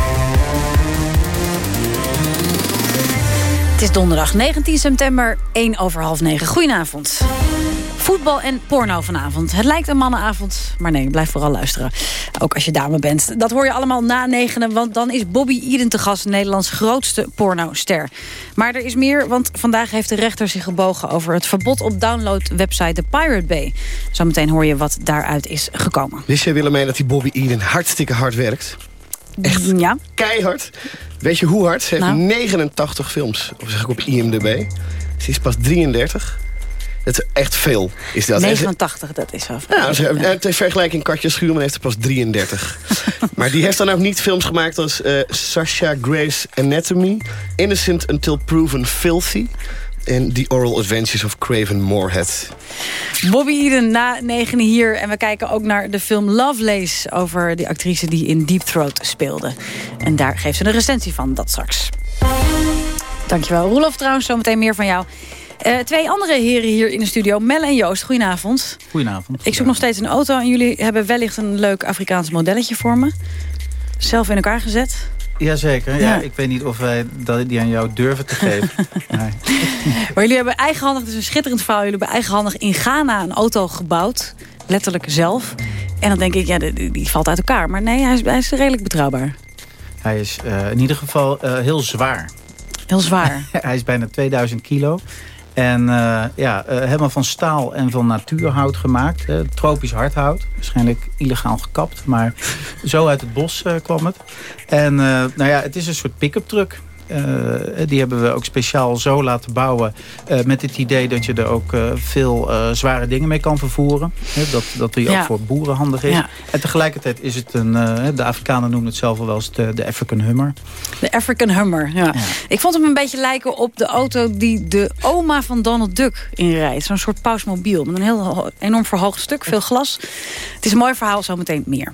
Het is donderdag 19 september, 1 over half 9. Goedenavond. Voetbal en porno vanavond. Het lijkt een mannenavond, maar nee, blijf vooral luisteren. Ook als je dame bent. Dat hoor je allemaal na negenen, want dan is Bobby Eden te gast... Nederlands grootste pornoster. Maar er is meer, want vandaag heeft de rechter zich gebogen... over het verbod op download-website The Pirate Bay. Zometeen hoor je wat daaruit is gekomen. Wist jij, Willemijn, dat die Bobby Eden hartstikke hard werkt? Echt ja. keihard. Weet je hoe hard? Ze heeft 89 nou. films, of zeg ik op IMDb. Ze is pas 33. Het is echt veel. Is dat. 89, dat is wel veel. Ja, ter vergelijking Katja Schuurman heeft er pas 33. maar die heeft dan ook niet films gemaakt als uh, Sasha Grace Anatomy... Innocent Until Proven Filthy... en The Oral Adventures of Craven Moorhead. Bobby Eden na negen hier. En we kijken ook naar de film Lovelace... over die actrice die in Deep Throat speelde. En daar geeft ze een recensie van, dat straks. Dankjewel. Roelof trouwens, zometeen meer van jou. Uh, twee andere heren hier in de studio. Mel en Joost, goedenavond. Goedenavond. Ik zoek nog steeds een auto en jullie hebben wellicht een leuk Afrikaans modelletje voor me. Zelf in elkaar gezet. Jazeker. Ja. ja. Ik weet niet of wij die aan jou durven te geven. nee. Maar jullie hebben eigenhandig, het is een schitterend verhaal... jullie hebben eigenhandig in Ghana een auto gebouwd. Letterlijk zelf. En dan denk ik, ja, die, die valt uit elkaar. Maar nee, hij is, hij is redelijk betrouwbaar. Hij is uh, in ieder geval uh, heel zwaar. Heel zwaar. hij is bijna 2000 kilo. En uh, ja, uh, helemaal van staal en van natuurhout gemaakt. Tropisch hardhout. Waarschijnlijk illegaal gekapt. Maar zo uit het bos kwam het. En nou ja, het is een soort pick-up truck. Uh, die hebben we ook speciaal zo laten bouwen. Uh, met het idee dat je er ook uh, veel zware dingen mee kan vervoeren. dat, dat die ja. ook voor boeren handig is. Ja. En tegelijkertijd is het een... de Afrikanen noemen het zelf wel eens de, de African Hummer. De African Hummer, ja. ja. Ik vond hem een beetje lijken op de auto die de oma van Donald Duck inrijdt. Zo'n soort pausmobiel met een heel enorm verhoogd stuk, veel glas. Het is een mooi verhaal, zometeen meer.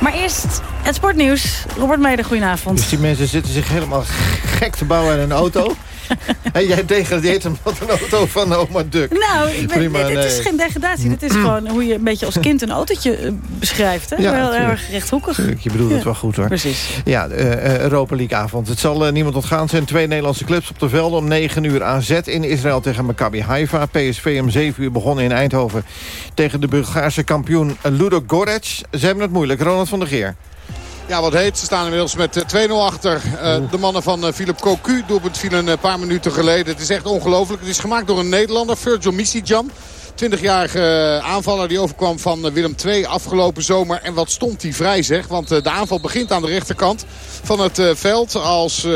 Maar eerst het sportnieuws. Robert Meijer, goedenavond. Dus die mensen zitten zich helemaal gek te bouwen aan een auto. en jij degradeert hem tot een auto van oma Duck. Nou, ik ben, Prima, dit, is geen degradatie. Dit is gewoon hoe je een beetje als kind een autootje eh, beschrijft. Hè? Ja, heel, heel erg rechthoekig. Je bedoelt het wel goed hoor. Precies. Ja, uh, Europa League avond. Het zal uh, niemand ontgaan zijn. Twee Nederlandse clubs op de velden om 9 uur AZ in Israël tegen Maccabi Haifa. PSV om 7 uur begonnen in Eindhoven tegen de Bulgaarse kampioen Ludo Gorec. Ze hebben het moeilijk. Ronald van der Geer. Ja, wat heet. Ze staan inmiddels met 2-0 achter. Uh, de mannen van uh, Philip Cocu. Doelpunt viel een paar minuten geleden. Het is echt ongelooflijk. Het is gemaakt door een Nederlander, Virgil Misijan. 20-jarige aanvaller die overkwam van Willem II afgelopen zomer. En wat stond hij vrij zeg. Want de aanval begint aan de rechterkant van het veld. Als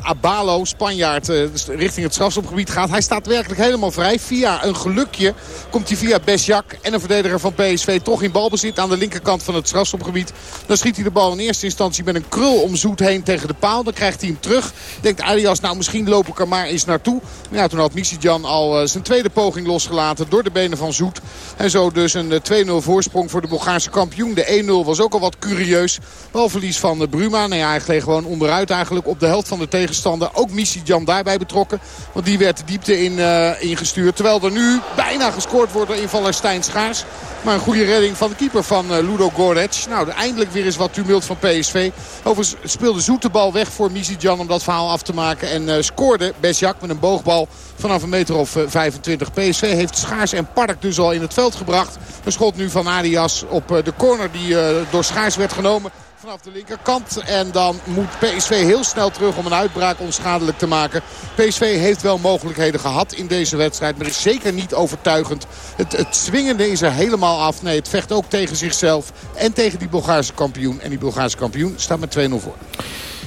Abalo, Spanjaard, richting het strafschopgebied gaat. Hij staat werkelijk helemaal vrij. Via een gelukje komt hij via Besjak en een verdediger van PSV toch in balbezit aan de linkerkant van het strafschopgebied. Dan schiet hij de bal in eerste instantie met een krul om Zoet heen tegen de paal. Dan krijgt hij hem terug. Denkt Alias, nou misschien loop ik er maar eens naartoe. Ja, toen had Missidjan al zijn tweede poging losgelaten door de van Zoet. En zo dus een 2-0 voorsprong voor de Bulgaarse kampioen. De 1-0 was ook al wat curieus. Balverlies van Bruma. Nou ja, hij gleed gewoon onderuit eigenlijk op de helft van de tegenstander. Ook Missidjan daarbij betrokken. Want die werd de diepte in, uh, ingestuurd. Terwijl er nu bijna gescoord wordt door invaller Stijn Schaars. Maar een goede redding van de keeper van Ludo Gorec. Nou, eindelijk weer eens wat tumult van PSV. Overigens speelde Zoet de bal weg voor Missidjan om dat verhaal af te maken. En uh, scoorde Besjak met een boogbal vanaf een meter of 25. PSV heeft Schaars en Park dus al in het veld gebracht. Een schot nu van Arias op de corner die door Schaars werd genomen vanaf de linkerkant. En dan moet PSV heel snel terug om een uitbraak onschadelijk te maken. PSV heeft wel mogelijkheden gehad in deze wedstrijd. Maar is zeker niet overtuigend. Het, het swingende is er helemaal af. Nee, het vecht ook tegen zichzelf en tegen die Bulgaarse kampioen. En die Bulgaarse kampioen staat met 2-0 voor.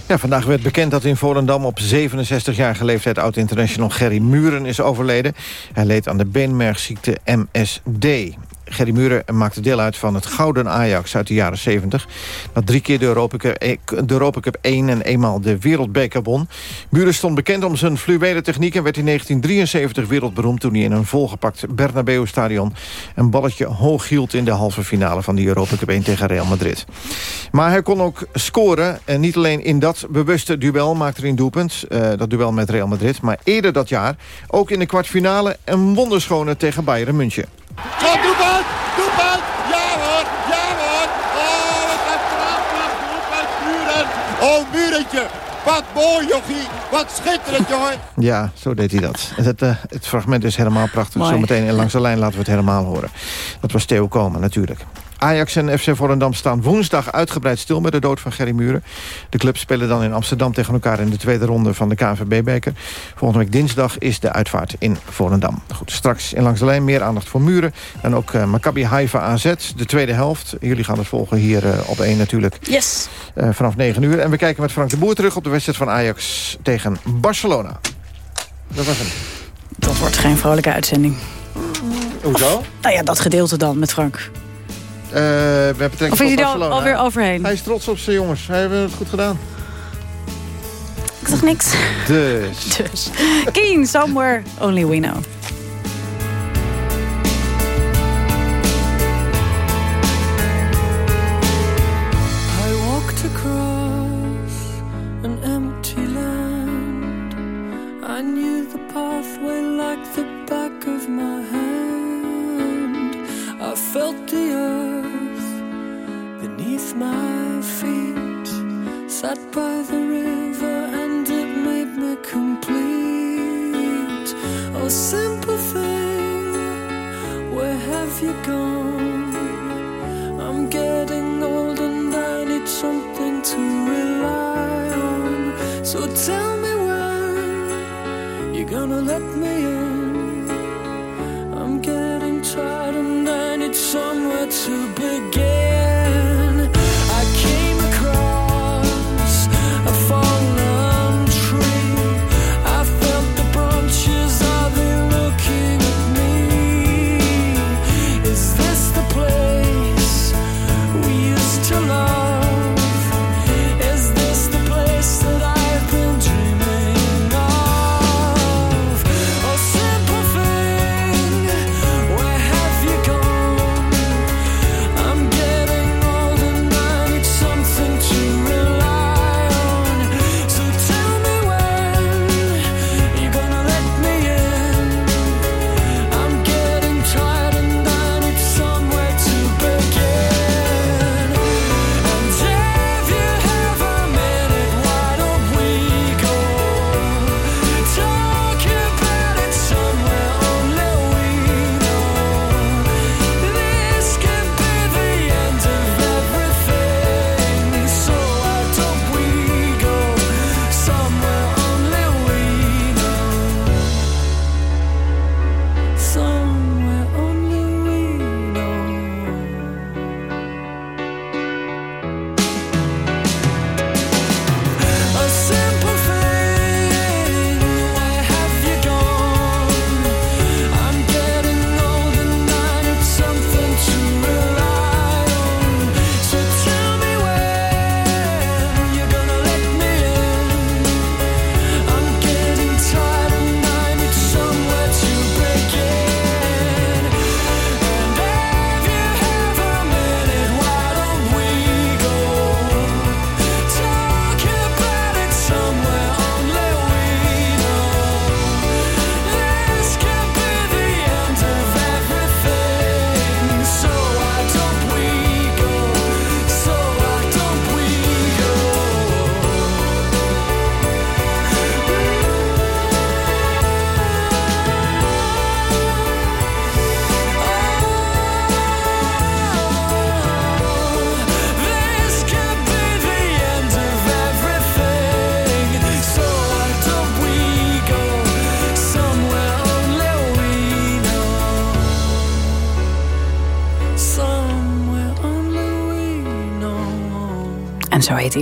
Ja, vandaag werd bekend dat in Volendam op 67-jarige leeftijd... oud-international Gerry Muren is overleden. Hij leed aan de beenmergziekte MSD. Gerry Muren maakte deel uit van het Gouden Ajax uit de jaren 70. Dat drie keer de Europa, Cup, eh, de Cup 1 en eenmaal de Wereldbeker won. Muren stond bekend om zijn fluwele techniek... en werd in 1973 wereldberoemd toen hij in een volgepakt Bernabeu-stadion... een balletje hoog hield in de halve finale van de Europa Cup 1 tegen Real Madrid. Maar hij kon ook scoren. En niet alleen in dat bewuste duel maakte hij een doelpunt. Uh, dat duel met Real Madrid. Maar eerder dat jaar ook in de kwartfinale... een wonderschone tegen Bayern München. Kom, doelpunt! Doelpunt! Ja hoor! Ja hoor! Oh, wat een prachtig doelpunt, Muren! Wat mooi, jochie! Wat schitterend, jongen! Ja, zo deed hij dat. Het, uh, het fragment is helemaal prachtig. Zometeen langs de lijn laten we het helemaal horen. Dat was Theo Komen natuurlijk. Ajax en FC Volendam staan woensdag uitgebreid stil met de dood van Gerry Muren. De clubs spelen dan in Amsterdam tegen elkaar in de tweede ronde van de KNVB-beker. Volgende week dinsdag is de uitvaart in Volendam. Goed, straks in Langs de Lijn meer aandacht voor Muren. En ook uh, Maccabi Haifa AZ, de tweede helft. Jullie gaan het volgen hier uh, op 1 natuurlijk. Yes. Uh, vanaf 9 uur. En we kijken met Frank de Boer terug op de wedstrijd van Ajax tegen Barcelona. Dat was hem. Dat wordt geen vrolijke uitzending. Hoezo? Nou ja, dat gedeelte dan met Frank. Uh, met betrekking of is hij er al, alweer overheen? Hij is trots op zijn jongens. Hij heeft het goed gedaan. Ik zeg niks. Dus. dus. Keen, somewhere only we know. My feet. Sat by the river and it made me complete. Oh, simple thing, where have you gone? I'm getting old and I need something to rely on. So tell me when you're gonna let me in. I'm getting tired and I need somewhere to begin.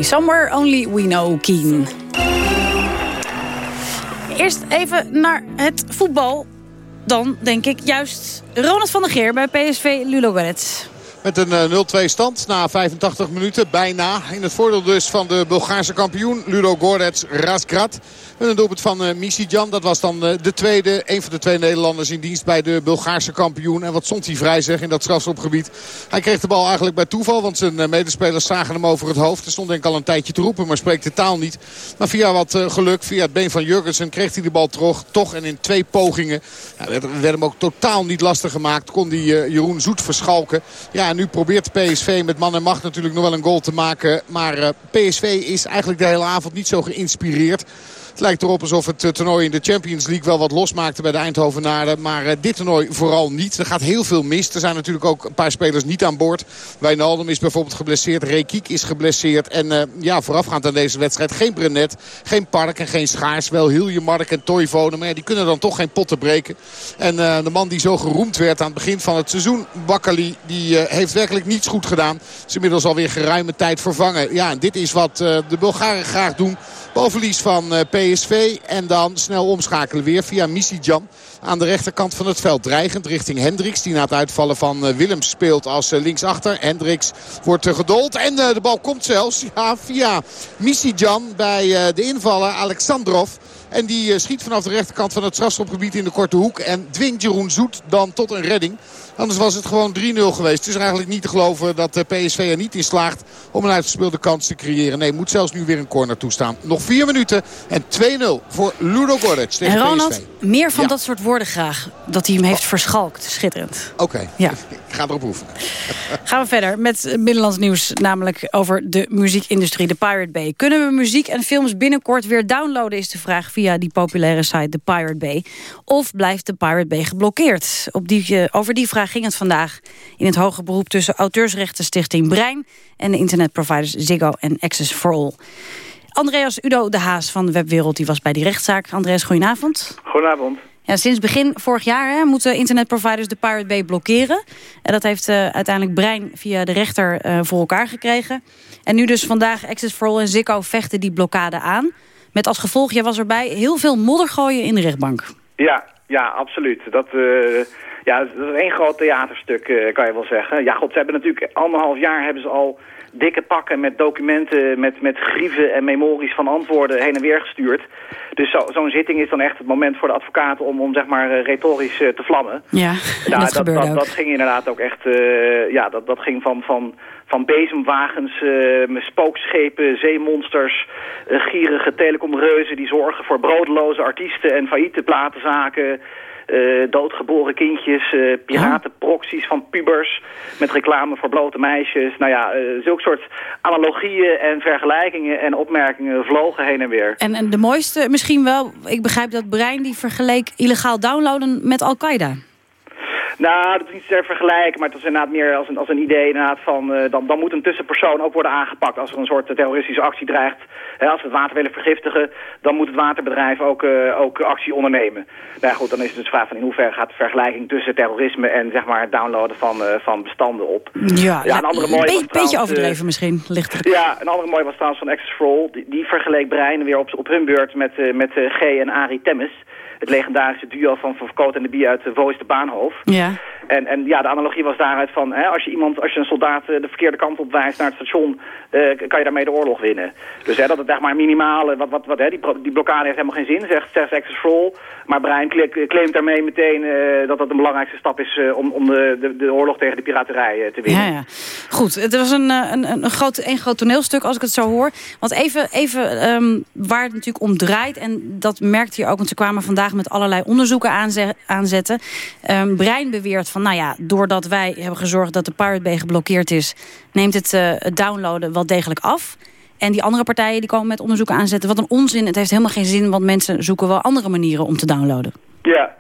Somewhere Only We Know Keen. Eerst even naar het voetbal. Dan denk ik juist Ronald van der Geer bij PSV Ludogorets. Met een eh, 0-2 stand na 85 minuten. Bijna. In het voordeel dus van de Bulgaarse kampioen Ludo Gorets Razgrad. Met een doelpunt van uh. Dat was dan uh, de tweede. Een van de twee Nederlanders in dienst bij de Bulgaarse kampioen. En wat stond hij vrij zeg in dat strafschopgebied. Hij kreeg de bal eigenlijk bij toeval. Want zijn medespelers zagen hem over het hoofd. Er stond denk ik al een tijdje te roepen. Maar spreekt de taal niet. Maar via wat geluk. Via het been van Jurgensen kreeg hij de bal toch. Toch en in twee pogingen. Ja, werd, werd hem ook totaal niet lastig gemaakt. Kon die Jeroen Zoet verschalken. Ja nu probeert PSV met man en macht natuurlijk nog wel een goal te maken. Maar PSV is eigenlijk de hele avond niet zo geïnspireerd. Het lijkt erop alsof het toernooi in de Champions League wel wat losmaakte bij de Eindhovenaren. Maar dit toernooi vooral niet. Er gaat heel veel mis. Er zijn natuurlijk ook een paar spelers niet aan boord. Wijnaldum is bijvoorbeeld geblesseerd. Rekiek is geblesseerd. En uh, ja, voorafgaand aan deze wedstrijd geen Brenet, geen Park en geen Schaars. Wel Hilje Mark en Toivonen. Maar die kunnen dan toch geen potten breken. En de man die zo geroemd werd aan het begin van het seizoen, Bakkali, die heeft werkelijk niets goed gedaan. Is inmiddels alweer geruime tijd vervangen. Ja, en dit is wat de Bulgaren graag doen. Balverlies van PSV. En dan snel omschakelen weer via Missidjan. Aan de rechterkant van het veld. Dreigend richting Hendricks. Die na het uitvallen van Willems speelt als linksachter. Hendricks wordt gedold. En de bal komt zelfs ja, via Missidjan bij de invaller Alexandrov. En die schiet vanaf de rechterkant van het strafschopgebied in de korte hoek. En dwingt Jeroen Zoet dan tot een redding. Anders was het gewoon 3-0 geweest. Het is eigenlijk niet te geloven dat de PSV er niet in slaagt om een uitgespeelde kans te creëren. Nee, moet zelfs nu weer een corner toestaan. Nog vier minuten en 2-0 voor Ludo Gorets tegen en Ronald, PSV. meer van ja. dat soort woorden graag. Dat hij hem heeft verschalkt. Schitterend. Oké, okay. ja. ik ga erop oefenen. Gaan we verder met Binnenlands nieuws. Namelijk over de muziekindustrie, de Pirate Bay. Kunnen we muziek en films binnenkort weer downloaden is de vraag via die populaire site de Pirate Bay. Of blijft de Pirate Bay geblokkeerd? Op die, over die vraag ging het vandaag in het hoge beroep... tussen auteursrechtenstichting Brein en de internetproviders Ziggo en Access for All. Andreas Udo de Haas van de Webwereld die was bij die rechtszaak. Andreas, goedenavond. Goedenavond. Ja, sinds begin vorig jaar hè, moeten internetproviders de Pirate Bay blokkeren. En dat heeft uh, uiteindelijk Brein via de rechter uh, voor elkaar gekregen. En nu dus vandaag Access for All en Ziggo vechten die blokkade aan. Met als gevolg, jij was erbij, heel veel modder gooien in de rechtbank. Ja, ja, absoluut. Dat... Uh... Ja, dat is één groot theaterstuk, uh, kan je wel zeggen. Ja, god, ze hebben natuurlijk anderhalf jaar hebben ze al dikke pakken met documenten, met, met grieven en memories van antwoorden heen en weer gestuurd. Dus zo'n zo zitting is dan echt het moment voor de advocaten om, om zeg maar uh, retorisch uh, te vlammen. Ja, ja dat, dat, dat, dat, dat, ging inderdaad ook echt, ja, dat, dat ging van, van, van bezemwagens, met spookschepen, zeemonsters, gierige telecomreuzen die zorgen voor broodloze artiesten en failliete platenzaken. Uh, doodgeboren kindjes, uh, piratenproxies van pubers met reclame voor blote meisjes. Nou ja, uh, zulke soort analogieën en vergelijkingen en opmerkingen vlogen heen en weer. En, en de mooiste misschien wel, ik begrijp dat Brein die vergeleek illegaal downloaden met Al-Qaeda. Nou, dat is niet te vergelijken, maar het is inderdaad meer als een, als een idee inderdaad van... Uh, dan, dan moet een tussenpersoon ook worden aangepakt als er een soort terroristische actie dreigt. Hè, als we het water willen vergiftigen, dan moet het waterbedrijf ook, uh, ook actie ondernemen. Nou ja, goed, dan is het dus de vraag van in hoeverre gaat de vergelijking tussen terrorisme en zeg maar het downloaden van, uh, van bestanden op. Ja, ja een andere mooie be beetje overdreven misschien, licht. Ja, een andere mooie was trouwens van Access for All. Die, die vergeleek Brein weer op, op hun beurt met, met G en Arie Temmes het legendarische duo van Van Verkoot en de Bie uit Voice de Baanhof. Ja. En, en ja, de analogie was daaruit van, hè, als je iemand, als je een soldaat de verkeerde kant op wijst naar het station, uh, kan je daarmee de oorlog winnen. Dus dat het echt maar minimale, wat, wat, wat, hè, die, die blokkade heeft helemaal geen zin, zegt, zegt Access for. Maar Brian claimt daarmee meteen uh, dat dat de belangrijkste stap is om, om de, de, de, oorlog tegen de piraterij te winnen. Ja, ja. Goed, het was een, een, een, groot, een groot toneelstuk als ik het zo hoor. Want even, even um, waar het natuurlijk om draait, en dat merkte je ook, want ze kwamen vandaag met allerlei onderzoeken aanze aanzetten. Um, Brein beweert van, nou ja, doordat wij hebben gezorgd dat de Pirate Bay geblokkeerd is, neemt het, uh, het downloaden wel degelijk af. En die andere partijen die komen met onderzoeken aanzetten. Wat een onzin, het heeft helemaal geen zin, want mensen zoeken wel andere manieren om te downloaden. Ja,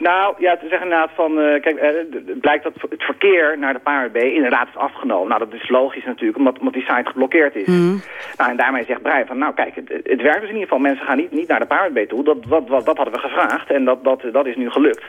nou, ja, te zeggen inderdaad van, uh, kijk, uh, het blijkt dat het verkeer naar de Bay inderdaad is afgenomen. Nou, dat is logisch natuurlijk, omdat, omdat die site geblokkeerd is. Mm. Nou, en daarmee zegt Brein van, nou kijk, het, het, werkt dus in ieder geval. Mensen gaan niet, niet naar de Bay toe. Dat, dat, dat, dat hadden we gevraagd en dat, dat, dat is nu gelukt.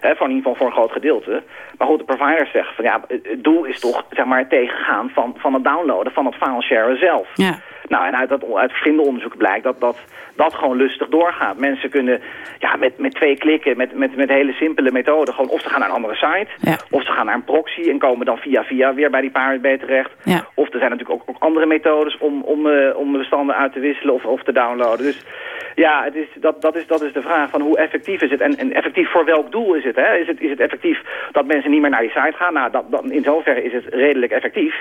Hè, van in ieder geval voor een groot gedeelte. Maar goed, de providers zeggen van ja, het doel is toch zeg maar, het tegengaan van, van het downloaden van het file sharen zelf. Ja. Nou, en uit, dat, uit verschillende onderzoeken blijkt dat dat, dat gewoon lustig doorgaat. Mensen kunnen ja, met, met twee klikken, met, met, met hele simpele methoden... gewoon of ze gaan naar een andere site, of ze gaan naar een proxy... en komen dan via via weer bij die Pirate Bay terecht. Ja. Of er zijn natuurlijk ook, ook andere methodes om, om, eh, om de bestanden uit te wisselen of, of te downloaden. Dus ja, het is, dat, dat, is, dat is de vraag van hoe effectief is het en, en effectief voor welk doel is het, hè? Is het? Is het effectief dat mensen niet meer naar die site gaan? Nou, dat, dat, in zoverre is het redelijk effectief.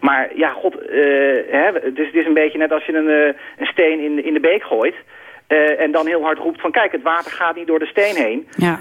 Maar ja, god, eh, hè, het, is, het is een beetje net als je een, eh, een steen in, de- in de beek gooit... eh, en dan heel hard roept van kijk, het water gaat niet door de steen heen. Ja.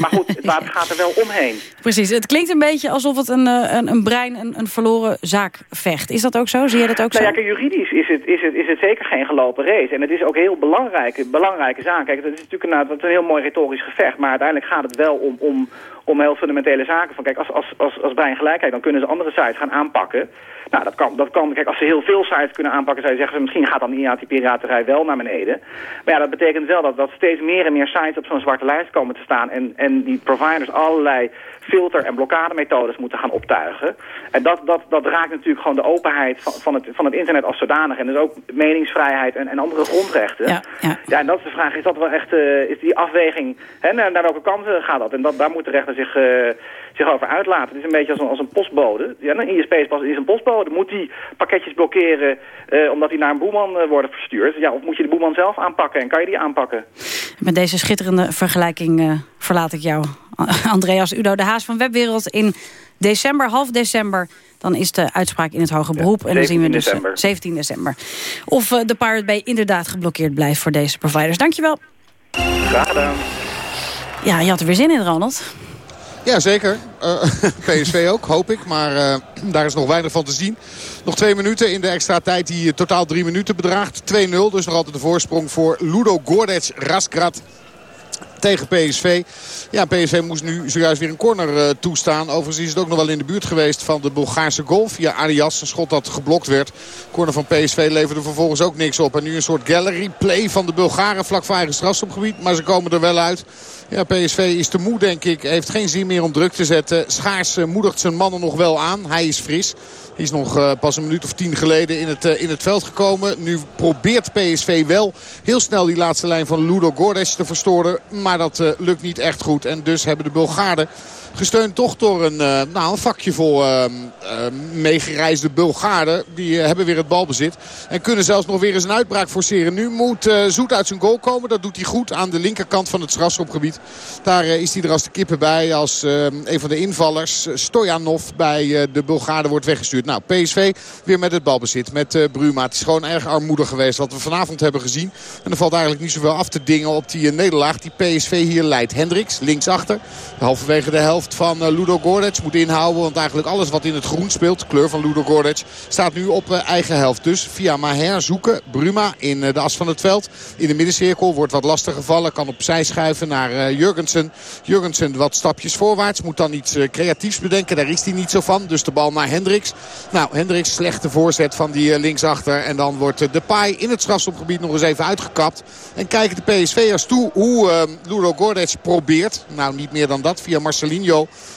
Maar goed, het water gaat er wel omheen. Precies, het klinkt een beetje alsof het een, een, een brein een, een verloren zaak vecht. Is dat ook zo? Zie je dat ook Nou zo? ja, juridisch is het, is, het, is het zeker geen gelopen race. En het is ook heel belangrijke, belangrijke zaak. Kijk, het is natuurlijk inderdaad het is een heel mooi retorisch gevecht. Maar uiteindelijk gaat het wel om, om, om heel fundamentele zaken. Van, kijk, als, als, als, als Brein gelijk heeft, dan kunnen ze andere sites gaan aanpakken. Nou, dat kan, dat kan. Kijk, als ze heel veel sites kunnen aanpakken, zou je zeggen, misschien gaat dan die piraterij wel naar beneden. Maar ja, dat betekent wel dat, dat steeds meer en meer sites op zo'n zwarte lijst komen te staan. En, en die providers allerlei filter- en blokkademethodes moeten gaan optuigen. En dat, dat, dat raakt natuurlijk gewoon de openheid van, van, het, van het internet als zodanig. En dus ook meningsvrijheid en, en andere grondrechten. Ja, ja. en dat is de vraag, is dat wel echt, eh, is die afweging, hè, naar, naar welke kant gaat dat? En dat, daar moet de rechter zich, eh, zich over uitlaten. Het is een beetje als een, als een postbode. Ja, een ISP is een postbode. Moet die pakketjes blokkeren eh, omdat die naar een boeman worden verstuurd? Ja, of moet je de boeman zelf aanpakken en kan je die aanpakken? Met deze schitterende vergelijking verlaat ik jou. Andreas Udo, de haas van Webwereld in december, half december... dan is de uitspraak in het hoger beroep. en dan zien we 17 dus eh, december. 17 december. Of eh, de Pirate Bay inderdaad geblokkeerd blijft voor deze providers. Dankjewel. Graag gedaan. Ja, je had er weer zin in, Ronald. Ja, zeker. Eh, PSV ook, hoop ik. Maar eh, daar is nog weinig van te zien. Nog twee minuten in de extra tijd die totaal drie minuten bedraagt. 2-0, dus nog altijd de voorsprong voor Ludo Gordec Rasgrad tegen PSV. Ja, PSV moest nu zojuist weer een corner eh, toestaan. Overigens is het ook nog wel in de buurt geweest van de Bulgaarse goal via Arias. Een schot dat geblokt werd. Corner van PSV leverde vervolgens ook niks op. En nu een soort gallery play van de Bulgaren vlak voor eigen strafschopgebied. Maar ze komen er wel uit. Ja, PSV is te moe denk ik. Heeft geen zin meer om druk te zetten. Schaars eh, moedigt zijn mannen nog wel aan. Hij is fris. Hij is nog eh, pas een minuut of tien geleden in het, in het veld gekomen. Nu probeert PSV wel heel snel die laatste lijn van Ludo Gordes te verstoren. Maar dat eh, lukt niet echt goed. En dus hebben de Bulgaren gesteund toch door een, eh, nou, een vakje vol eh, eh, meegereisde Bulgaren. Die eh, hebben weer het balbezit. En kunnen zelfs nog weer eens een uitbraak forceren. Nu moet Zoet uit zijn goal komen. Dat doet hij goed aan de linkerkant van het strafschopgebied. Daar is hij er als de kippen bij. Als eh, een van de invallers. Stojanov bij de Bulgaren wordt weggestuurd. Nou, PSV weer met het balbezit. Met Bruma. Het is gewoon erg armoedig geweest wat we vanavond hebben gezien. En er valt eigenlijk niet zoveel af te dingen op die nederlaag die PSV hier leidt. Hendricks linksachter. Halverwege de helft van eh, Ludo Gorec moet inhouden. Want eigenlijk alles wat in het groen speelt, de kleur van Ludo Gorec, staat nu op eh, eigen helft. Dus via Maher zoeken. Bruma in eh, de as van het veld. In de middencirkel wordt wat lastig gevallen. Kan opzij schuiven naar Jurgensen. Jurgensen wat stapjes voorwaarts. Moet dan iets creatiefs bedenken. Daar is hij niet zo van. Dus de bal naar Hendricks. Nou, Hendricks slechte voorzet van die linksachter. En dan wordt eh, Depay in het strafschopgebied nog eens even uitgekapt. En kijken de PSV'ers toe hoe Ludo Gorec probeert. Nou, niet meer dan dat. Via Marcelinho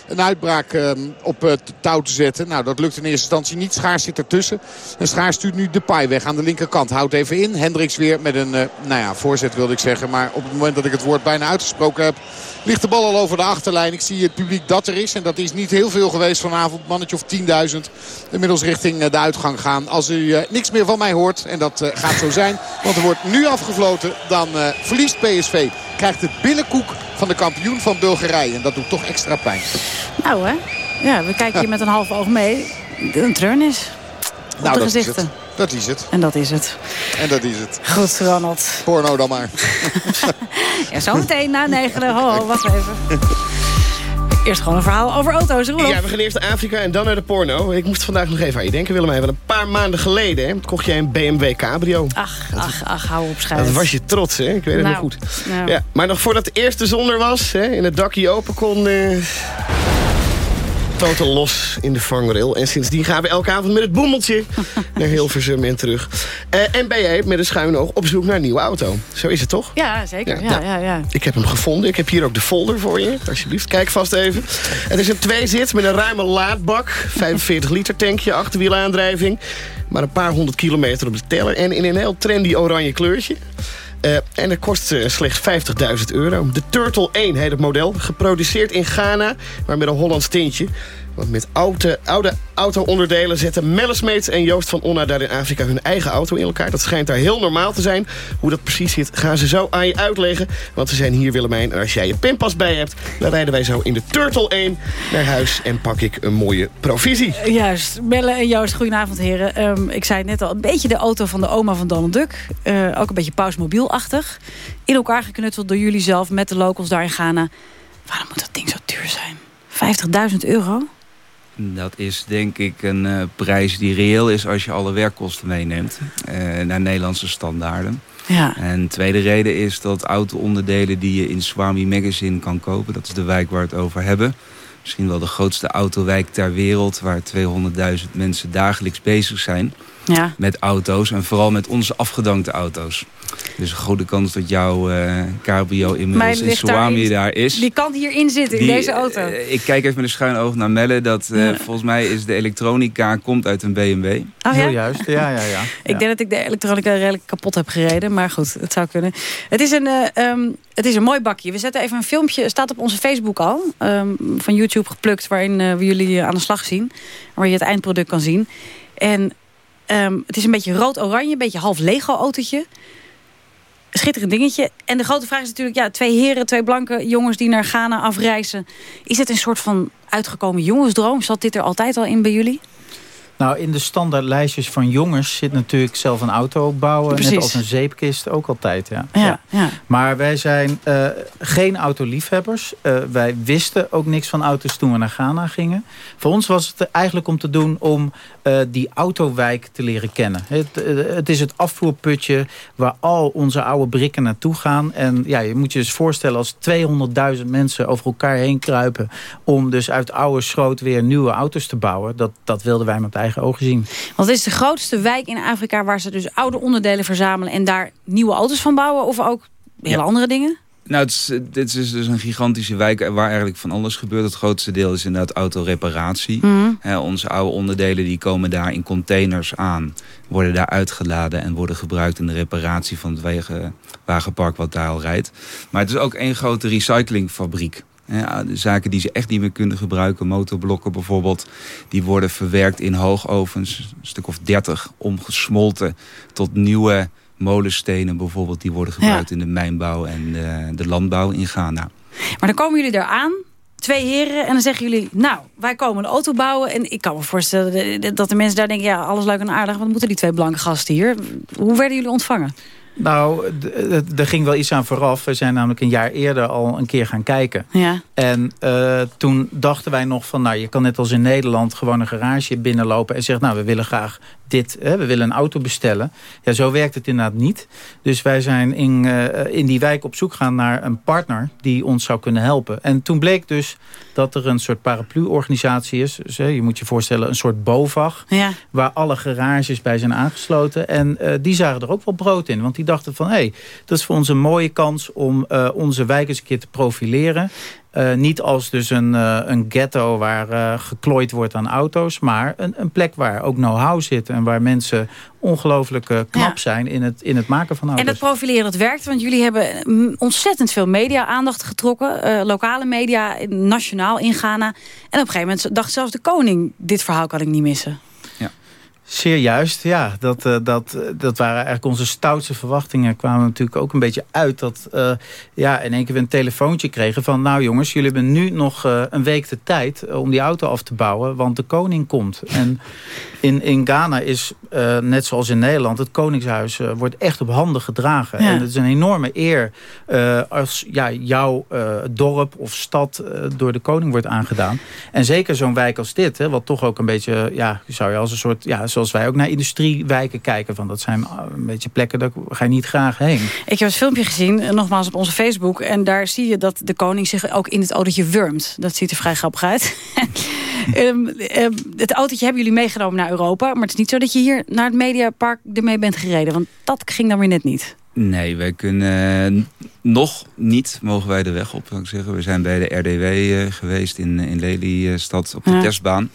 een uitbraak eh, op het touw te zetten. Nou, dat lukt in eerste instantie niet. Schaars zit ertussen. En Schaars stuurt nu Depay weg aan de linkerkant. Houdt even in. Hendricks weer met een, eh, nou ja, voorzet wilde ik zeggen. Maar op het moment dat ik het woord bijna uitgesproken heb... ligt de bal al over de achterlijn. Ik zie het publiek dat er is. En dat is niet heel veel geweest vanavond. Mannetje of 10.000. Inmiddels richting eh, de uitgang gaan. Als u eh, niks meer van mij hoort. En dat eh, gaat zo zijn. Want er wordt nu afgefloten. Dan eh, verliest PSV. Krijgt het billenkoek van de kampioen van Bulgarije. En dat doet toch extra pijn. Nou hè, ja, we kijken hier met een half oog mee. Een treurnis. Op Nou, de dat is gezichten. het. Dat is het. En dat is het. En dat is het. Goed, Ronald. Porno dan maar. Ja, zometeen na negenen. Ho, ho, wacht even. Eerst gewoon een verhaal over auto's. Ja, we gaan eerst naar Afrika en dan naar de porno. Ik moest vandaag nog even aan je denken, Willemijn. Want een paar maanden geleden hè, kocht jij een BMW Cabrio. Ach, ach, ach, hou op schijt. Dat was je trots, hè? Ik weet het Nou, nog goed. nou. Ja, maar nog voordat de eerste zon er was, hè, en het dakje open kon... eh, stoten los in de vangrail. En sindsdien gaan we elke avond met het boemeltje naar Hilversum en terug. Eh, en ben jij met een schuin oog op zoek naar een nieuwe auto. Zo is het toch? Ja, zeker. Ja, nou, ja, ja. Ik heb hem gevonden. Ik heb hier ook de folder voor je. Alsjeblieft, kijk vast even. Het is een tweezit met een ruime laadbak. 45 liter tankje, achterwielaandrijving. Maar een paar honderd kilometer op de teller. En in een heel trendy oranje kleurtje. Uh, en het kost uh, slechts 50.000 euro. De Turtle 1 heet het model. Geproduceerd in Ghana, maar met een Hollands tintje. Want met oude, oude auto-onderdelen zetten Mellesmeet en Joost van Onna daar in Afrika hun eigen auto in elkaar. Dat schijnt daar heel normaal te zijn. Hoe dat precies zit, gaan ze zo aan je uitleggen. Want ze zijn hier, Willemijn. En als jij je pinpas bij hebt, dan rijden wij zo in de Turtle 1 naar huis. En pak ik een mooie provisie. Juist. Melle en Joost, goedenavond heren. Um, ik zei het net al, een beetje de auto van de oma van Donald Duck. Uh, ook een beetje pausmobielachtig. In elkaar geknutseld door jullie zelf met de locals daar in Ghana. Waarom moet dat ding zo duur zijn? 50.000 euro? Dat is denk ik een uh, prijs die reëel is als je alle werkkosten meeneemt. Uh, naar Nederlandse standaarden. Ja. En tweede reden is dat auto-onderdelen die je in Swami Magazine kan kopen. Dat is de wijk waar we het over hebben. Misschien wel de grootste autowijk ter wereld. Waar 200.000 mensen dagelijks bezig zijn ja. met auto's. En vooral met onze afgedankte auto's. Dus een goede kans dat jouw uh, cabrio inmiddels in Swami daar, daar, is. Die kan hierin zitten, die, in deze auto. Uh, ik kijk even met een schuin oog naar Melle. Dat uh, ja. volgens mij is de elektronica komt uit een BMW. Oh, ja? Heel juist, ja, ja, ja. ik denk dat ik de elektronica redelijk kapot heb gereden. Maar goed, het zou kunnen. Het is een, um, het is een mooi bakje. We zetten even een filmpje, staat op onze Facebook al. Um, van YouTube geplukt, waarin we jullie aan de slag zien. Waar je het eindproduct kan zien. En um, het is een beetje rood-oranje, een beetje half Lego-autootje schitterend dingetje. En de grote vraag is natuurlijk, ja, twee heren, twee blanke jongens die naar Ghana afreizen. Is het een soort van uitgekomen jongensdroom? Zat dit er altijd al in bij jullie? Nou, in de standaardlijstjes van jongens zit natuurlijk zelf een auto bouwen. Precies. Net als een zeepkist ook altijd, ja. Ja, ja. Maar wij zijn uh, geen autoliefhebbers. Uh, wij wisten ook niks van auto's toen we naar Ghana gingen. Voor ons was het eigenlijk om te doen om uh, die autowijk te leren kennen. Het, het, is het afvoerputje waar al onze oude brikken naartoe gaan. En ja, je moet je dus voorstellen als 200.000 mensen over elkaar heen kruipen... om dus uit oude schroot weer nieuwe auto's te bouwen. Dat, dat wilden wij met eigen ogen zien. Want het is de grootste wijk in Afrika waar ze dus oude onderdelen verzamelen... en daar nieuwe auto's van bouwen of ook hele ja. andere dingen? Nou, het is, dit is dus een gigantische wijk waar eigenlijk van alles gebeurt. Het grootste deel is inderdaad autoreparatie. Mm. He, onze oude onderdelen die komen daar in containers aan. Worden daar uitgeladen en worden gebruikt in de reparatie van het wegen, wagenpark wat daar al rijdt. Maar het is ook één grote recyclingfabriek. Ja, de zaken die ze echt niet meer kunnen gebruiken, motorblokken bijvoorbeeld... die worden verwerkt in hoogovens, een stuk of 30, omgesmolten tot nieuwe molenstenen bijvoorbeeld. Die worden gebruikt ja. in de mijnbouw en de, de, landbouw in Ghana. Maar dan komen jullie daar aan, twee heren, en dan zeggen jullie... nou, wij komen een auto bouwen. En ik kan me voorstellen dat de mensen daar denken... ja, alles leuk en aardig, wat moeten die twee blanke gasten hier? Hoe werden jullie ontvangen? Nou, er ging wel iets aan vooraf. We zijn namelijk een jaar eerder al een keer gaan kijken. Ja. En uh, toen dachten wij nog van... nou, je kan net als in Nederland gewoon een garage binnenlopen... en zeggen, nou, we willen graag dit, hè, we willen een auto bestellen. Ja, zo werkt het inderdaad niet. Dus wij zijn in, uh, in die wijk op zoek gaan naar een partner... die ons zou kunnen helpen. En toen bleek dus dat er een soort paraplu-organisatie is. Dus, hè, je moet je voorstellen, een soort BOVAG... Ja. waar alle garages bij zijn aangesloten. En uh, die zagen er ook wel brood in. Want die dachten van, hé, hey, dat is voor ons een mooie kans... om uh, onze wijk eens een keer te profileren... Uh, niet als dus een, uh, een ghetto waar uh, geklooid wordt aan auto's... maar een, een plek waar ook know-how zit... en waar mensen ongelooflijk knap ja. zijn in het, in het maken van auto's. En dat profileren, dat werkt, want jullie hebben ontzettend veel media-aandacht getrokken. lokale media, nationaal in Ghana. En op een gegeven moment dacht zelfs de koning... dit verhaal kan ik niet missen. Zeer juist, ja. Dat, uh, dat, dat waren eigenlijk onze stoutste verwachtingen. kwamen natuurlijk ook een beetje uit dat uh, ja, in één keer we een telefoontje kregen van... nou jongens, jullie hebben nu nog een week de tijd om die auto af te bouwen... want de koning komt. En in, in Ghana is, net zoals in Nederland, het koningshuis wordt echt op handen gedragen. Ja. En het is een enorme eer als ja, jouw dorp of stad door de koning wordt aangedaan. En zeker zo'n wijk als dit, hè, wat toch ook een beetje, ja, zou je als een soort... Ja, zoals wij ook naar industriewijken kijken. Van dat zijn een beetje plekken, daar ga je niet graag heen. Ik heb het filmpje gezien, eh, nogmaals op onze Facebook. En daar zie je dat de koning zich ook in het autootje wurmt. Dat ziet er vrij grappig uit. Ehm, ehm, het autootje hebben jullie meegenomen naar Europa. Maar het is niet zo dat je hier naar het Mediapark ermee bent gereden. Want dat ging dan weer net niet. Nee, wij kunnen eh, nog niet, mogen wij de weg op, zou ik zeggen. We zijn bij de RDW eh, geweest in, in Lelystad op de Ja. testbaan.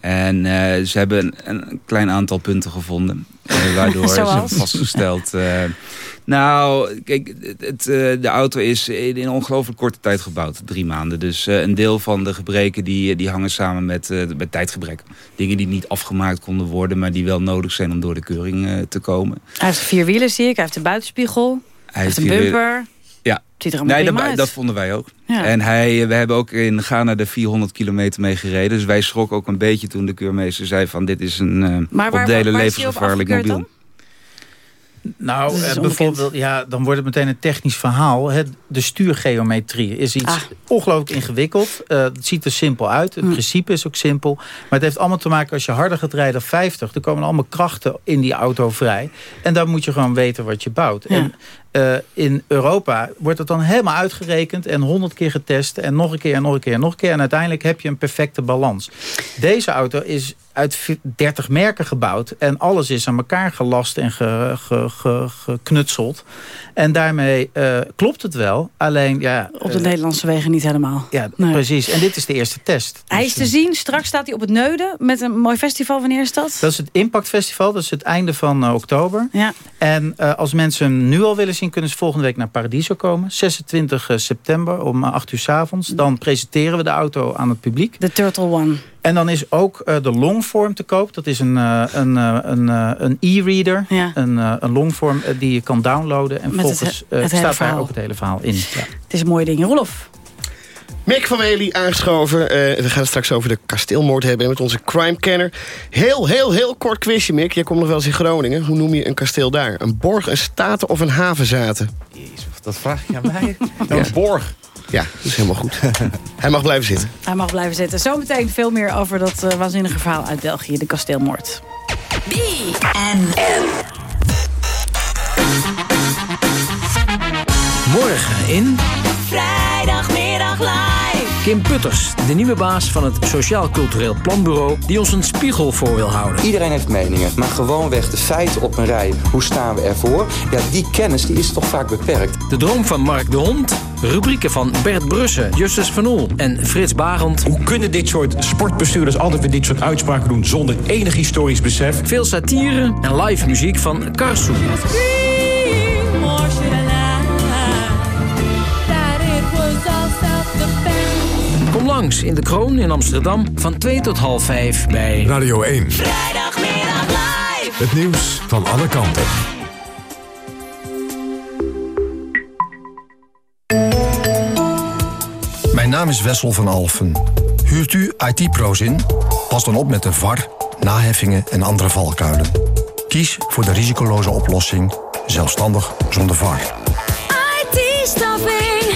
En eh, ze hebben een, een klein aantal punten gevonden. Eh, waardoor ze Zoals? hebben vastgesteld... eh, nou, kijk, het, eh, de auto is in een ongelooflijk korte tijd gebouwd. Drie maanden. Dus een deel van de gebreken die, die hangen samen met, met tijdgebrek. Dingen die niet afgemaakt konden worden... maar die wel nodig zijn om door de keuring te komen. Hij heeft vier wielen, zie ik. Hij heeft de buitenspiegel. Hij heeft een bumper. Ja. Ziet er nee, prima dat, uit. dat vonden wij ook. Ja. En hij, we hebben ook in Ghana de 400 kilometer mee gereden. Dus wij schrokken ook een beetje toen de keurmeester zei van... dit is een uh, Maar waar- op delen levensgevaarlijk mobiel. Nou, Dat is eh, bijvoorbeeld, ja, dan wordt het meteen een technisch verhaal. Hè. De stuurgeometrie is iets Ah. ongelooflijk ingewikkeld. Eh, het ziet er simpel uit. Hm. Het principe is ook simpel. Maar het heeft allemaal te maken als je harder gaat rijden dan 50. Er komen allemaal krachten in die auto vrij. En dan moet je gewoon weten wat je bouwt. Ja. En eh, in Europa wordt het dan helemaal uitgerekend en honderd keer getest en nog een keer en nog een keer en nog een keer. En uiteindelijk heb je een perfecte balans. Deze auto is uit 30 merken gebouwd en alles is aan elkaar gelast en ge, ge, ge- geknutseld. En daarmee eh, klopt het wel. Alleen, ja... Op de eh, Nederlandse wegen niet helemaal. Ja, Nee. precies. En dit is de eerste test. Hij is te zien. Straks staat hij op het Neuden met een mooi festival. Wanneer is dat? Dat is het Impact Festival. Dat is het einde van oktober. Ja. En als mensen hem nu al willen zien... kunnen ze volgende week naar Paradiso komen. 26 september om eh, 8 uur s avonds. Dan presenteren we de auto aan het publiek. De Turtle One. En dan is ook eh, de longform te koop. Dat is een, eh, een, eh, een, eh, een e-reader. Ja. Een, eh, een longform eh, die je kan downloaden. En Met volgens eh, het staat daar ook het hele verhaal in. Ja. Het is een mooie ding. Rolof. Mick van Wely aangeschoven. Eh, we gaan het straks over de kasteelmoord hebben met onze crime-kenner. Heel, heel, heel kort quizje, Mick. Jij komt nog wel eens in Groningen. Hoe noem je een kasteel daar? Een borg, een staten of een havenzaten? Dat vraag je aan mij? Een borg. Ja, dat is helemaal goed. Hij mag blijven zitten. Hij mag blijven zitten. Zometeen veel meer over dat eh, waanzinnige verhaal uit België. De kasteelmoord. Morgen in... Vrijdagmiddag live. Kim Putters, de nieuwe baas van het Sociaal Cultureel Planbureau... die ons een spiegel voor wil houden. Iedereen heeft meningen, maar gewoonweg de feiten op een rij. Hoe staan we ervoor? Ja, die kennis die is toch vaak beperkt. De droom van Mark de Hond. Rubrieken van Bert Brussen, Justus Van Oel en Frits Barend. Hoe kunnen dit soort sportbestuurders altijd weer dit soort uitspraken doen... zonder enig historisch besef? Veel satire en live muziek van Karsu. Langs in de Kroon in Amsterdam van 2 tot half 5 bij Radio 1. Vrijdagmiddag live. Het nieuws van alle kanten. Mijn naam is Wessel van Alfen. Huurt u IT-pro's in? Pas dan op met de VAR, naheffingen en andere valkuilen. Kies voor de risicoloze oplossing, zelfstandig zonder VAR. IT-staffing.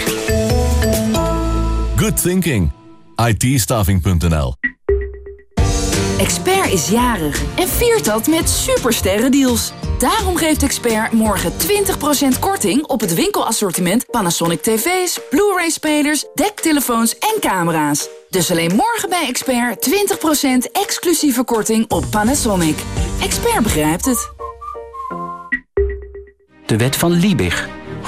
Good thinking. itstaffing.nl Expert is jarig en viert dat met supersterrendeals. Daarom geeft Expert morgen 20% korting op het winkelassortiment Panasonic tv's, Blu-ray spelers, dektelefoons en camera's. Dus alleen morgen bij Expert 20% exclusieve korting op Panasonic. Expert begrijpt het. De wet van Liebig.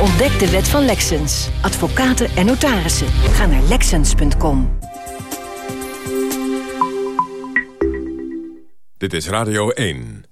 Ontdek de wet van Lexens. Advocaten en notarissen. Ga naar Lexens.com. Dit is Radio 1.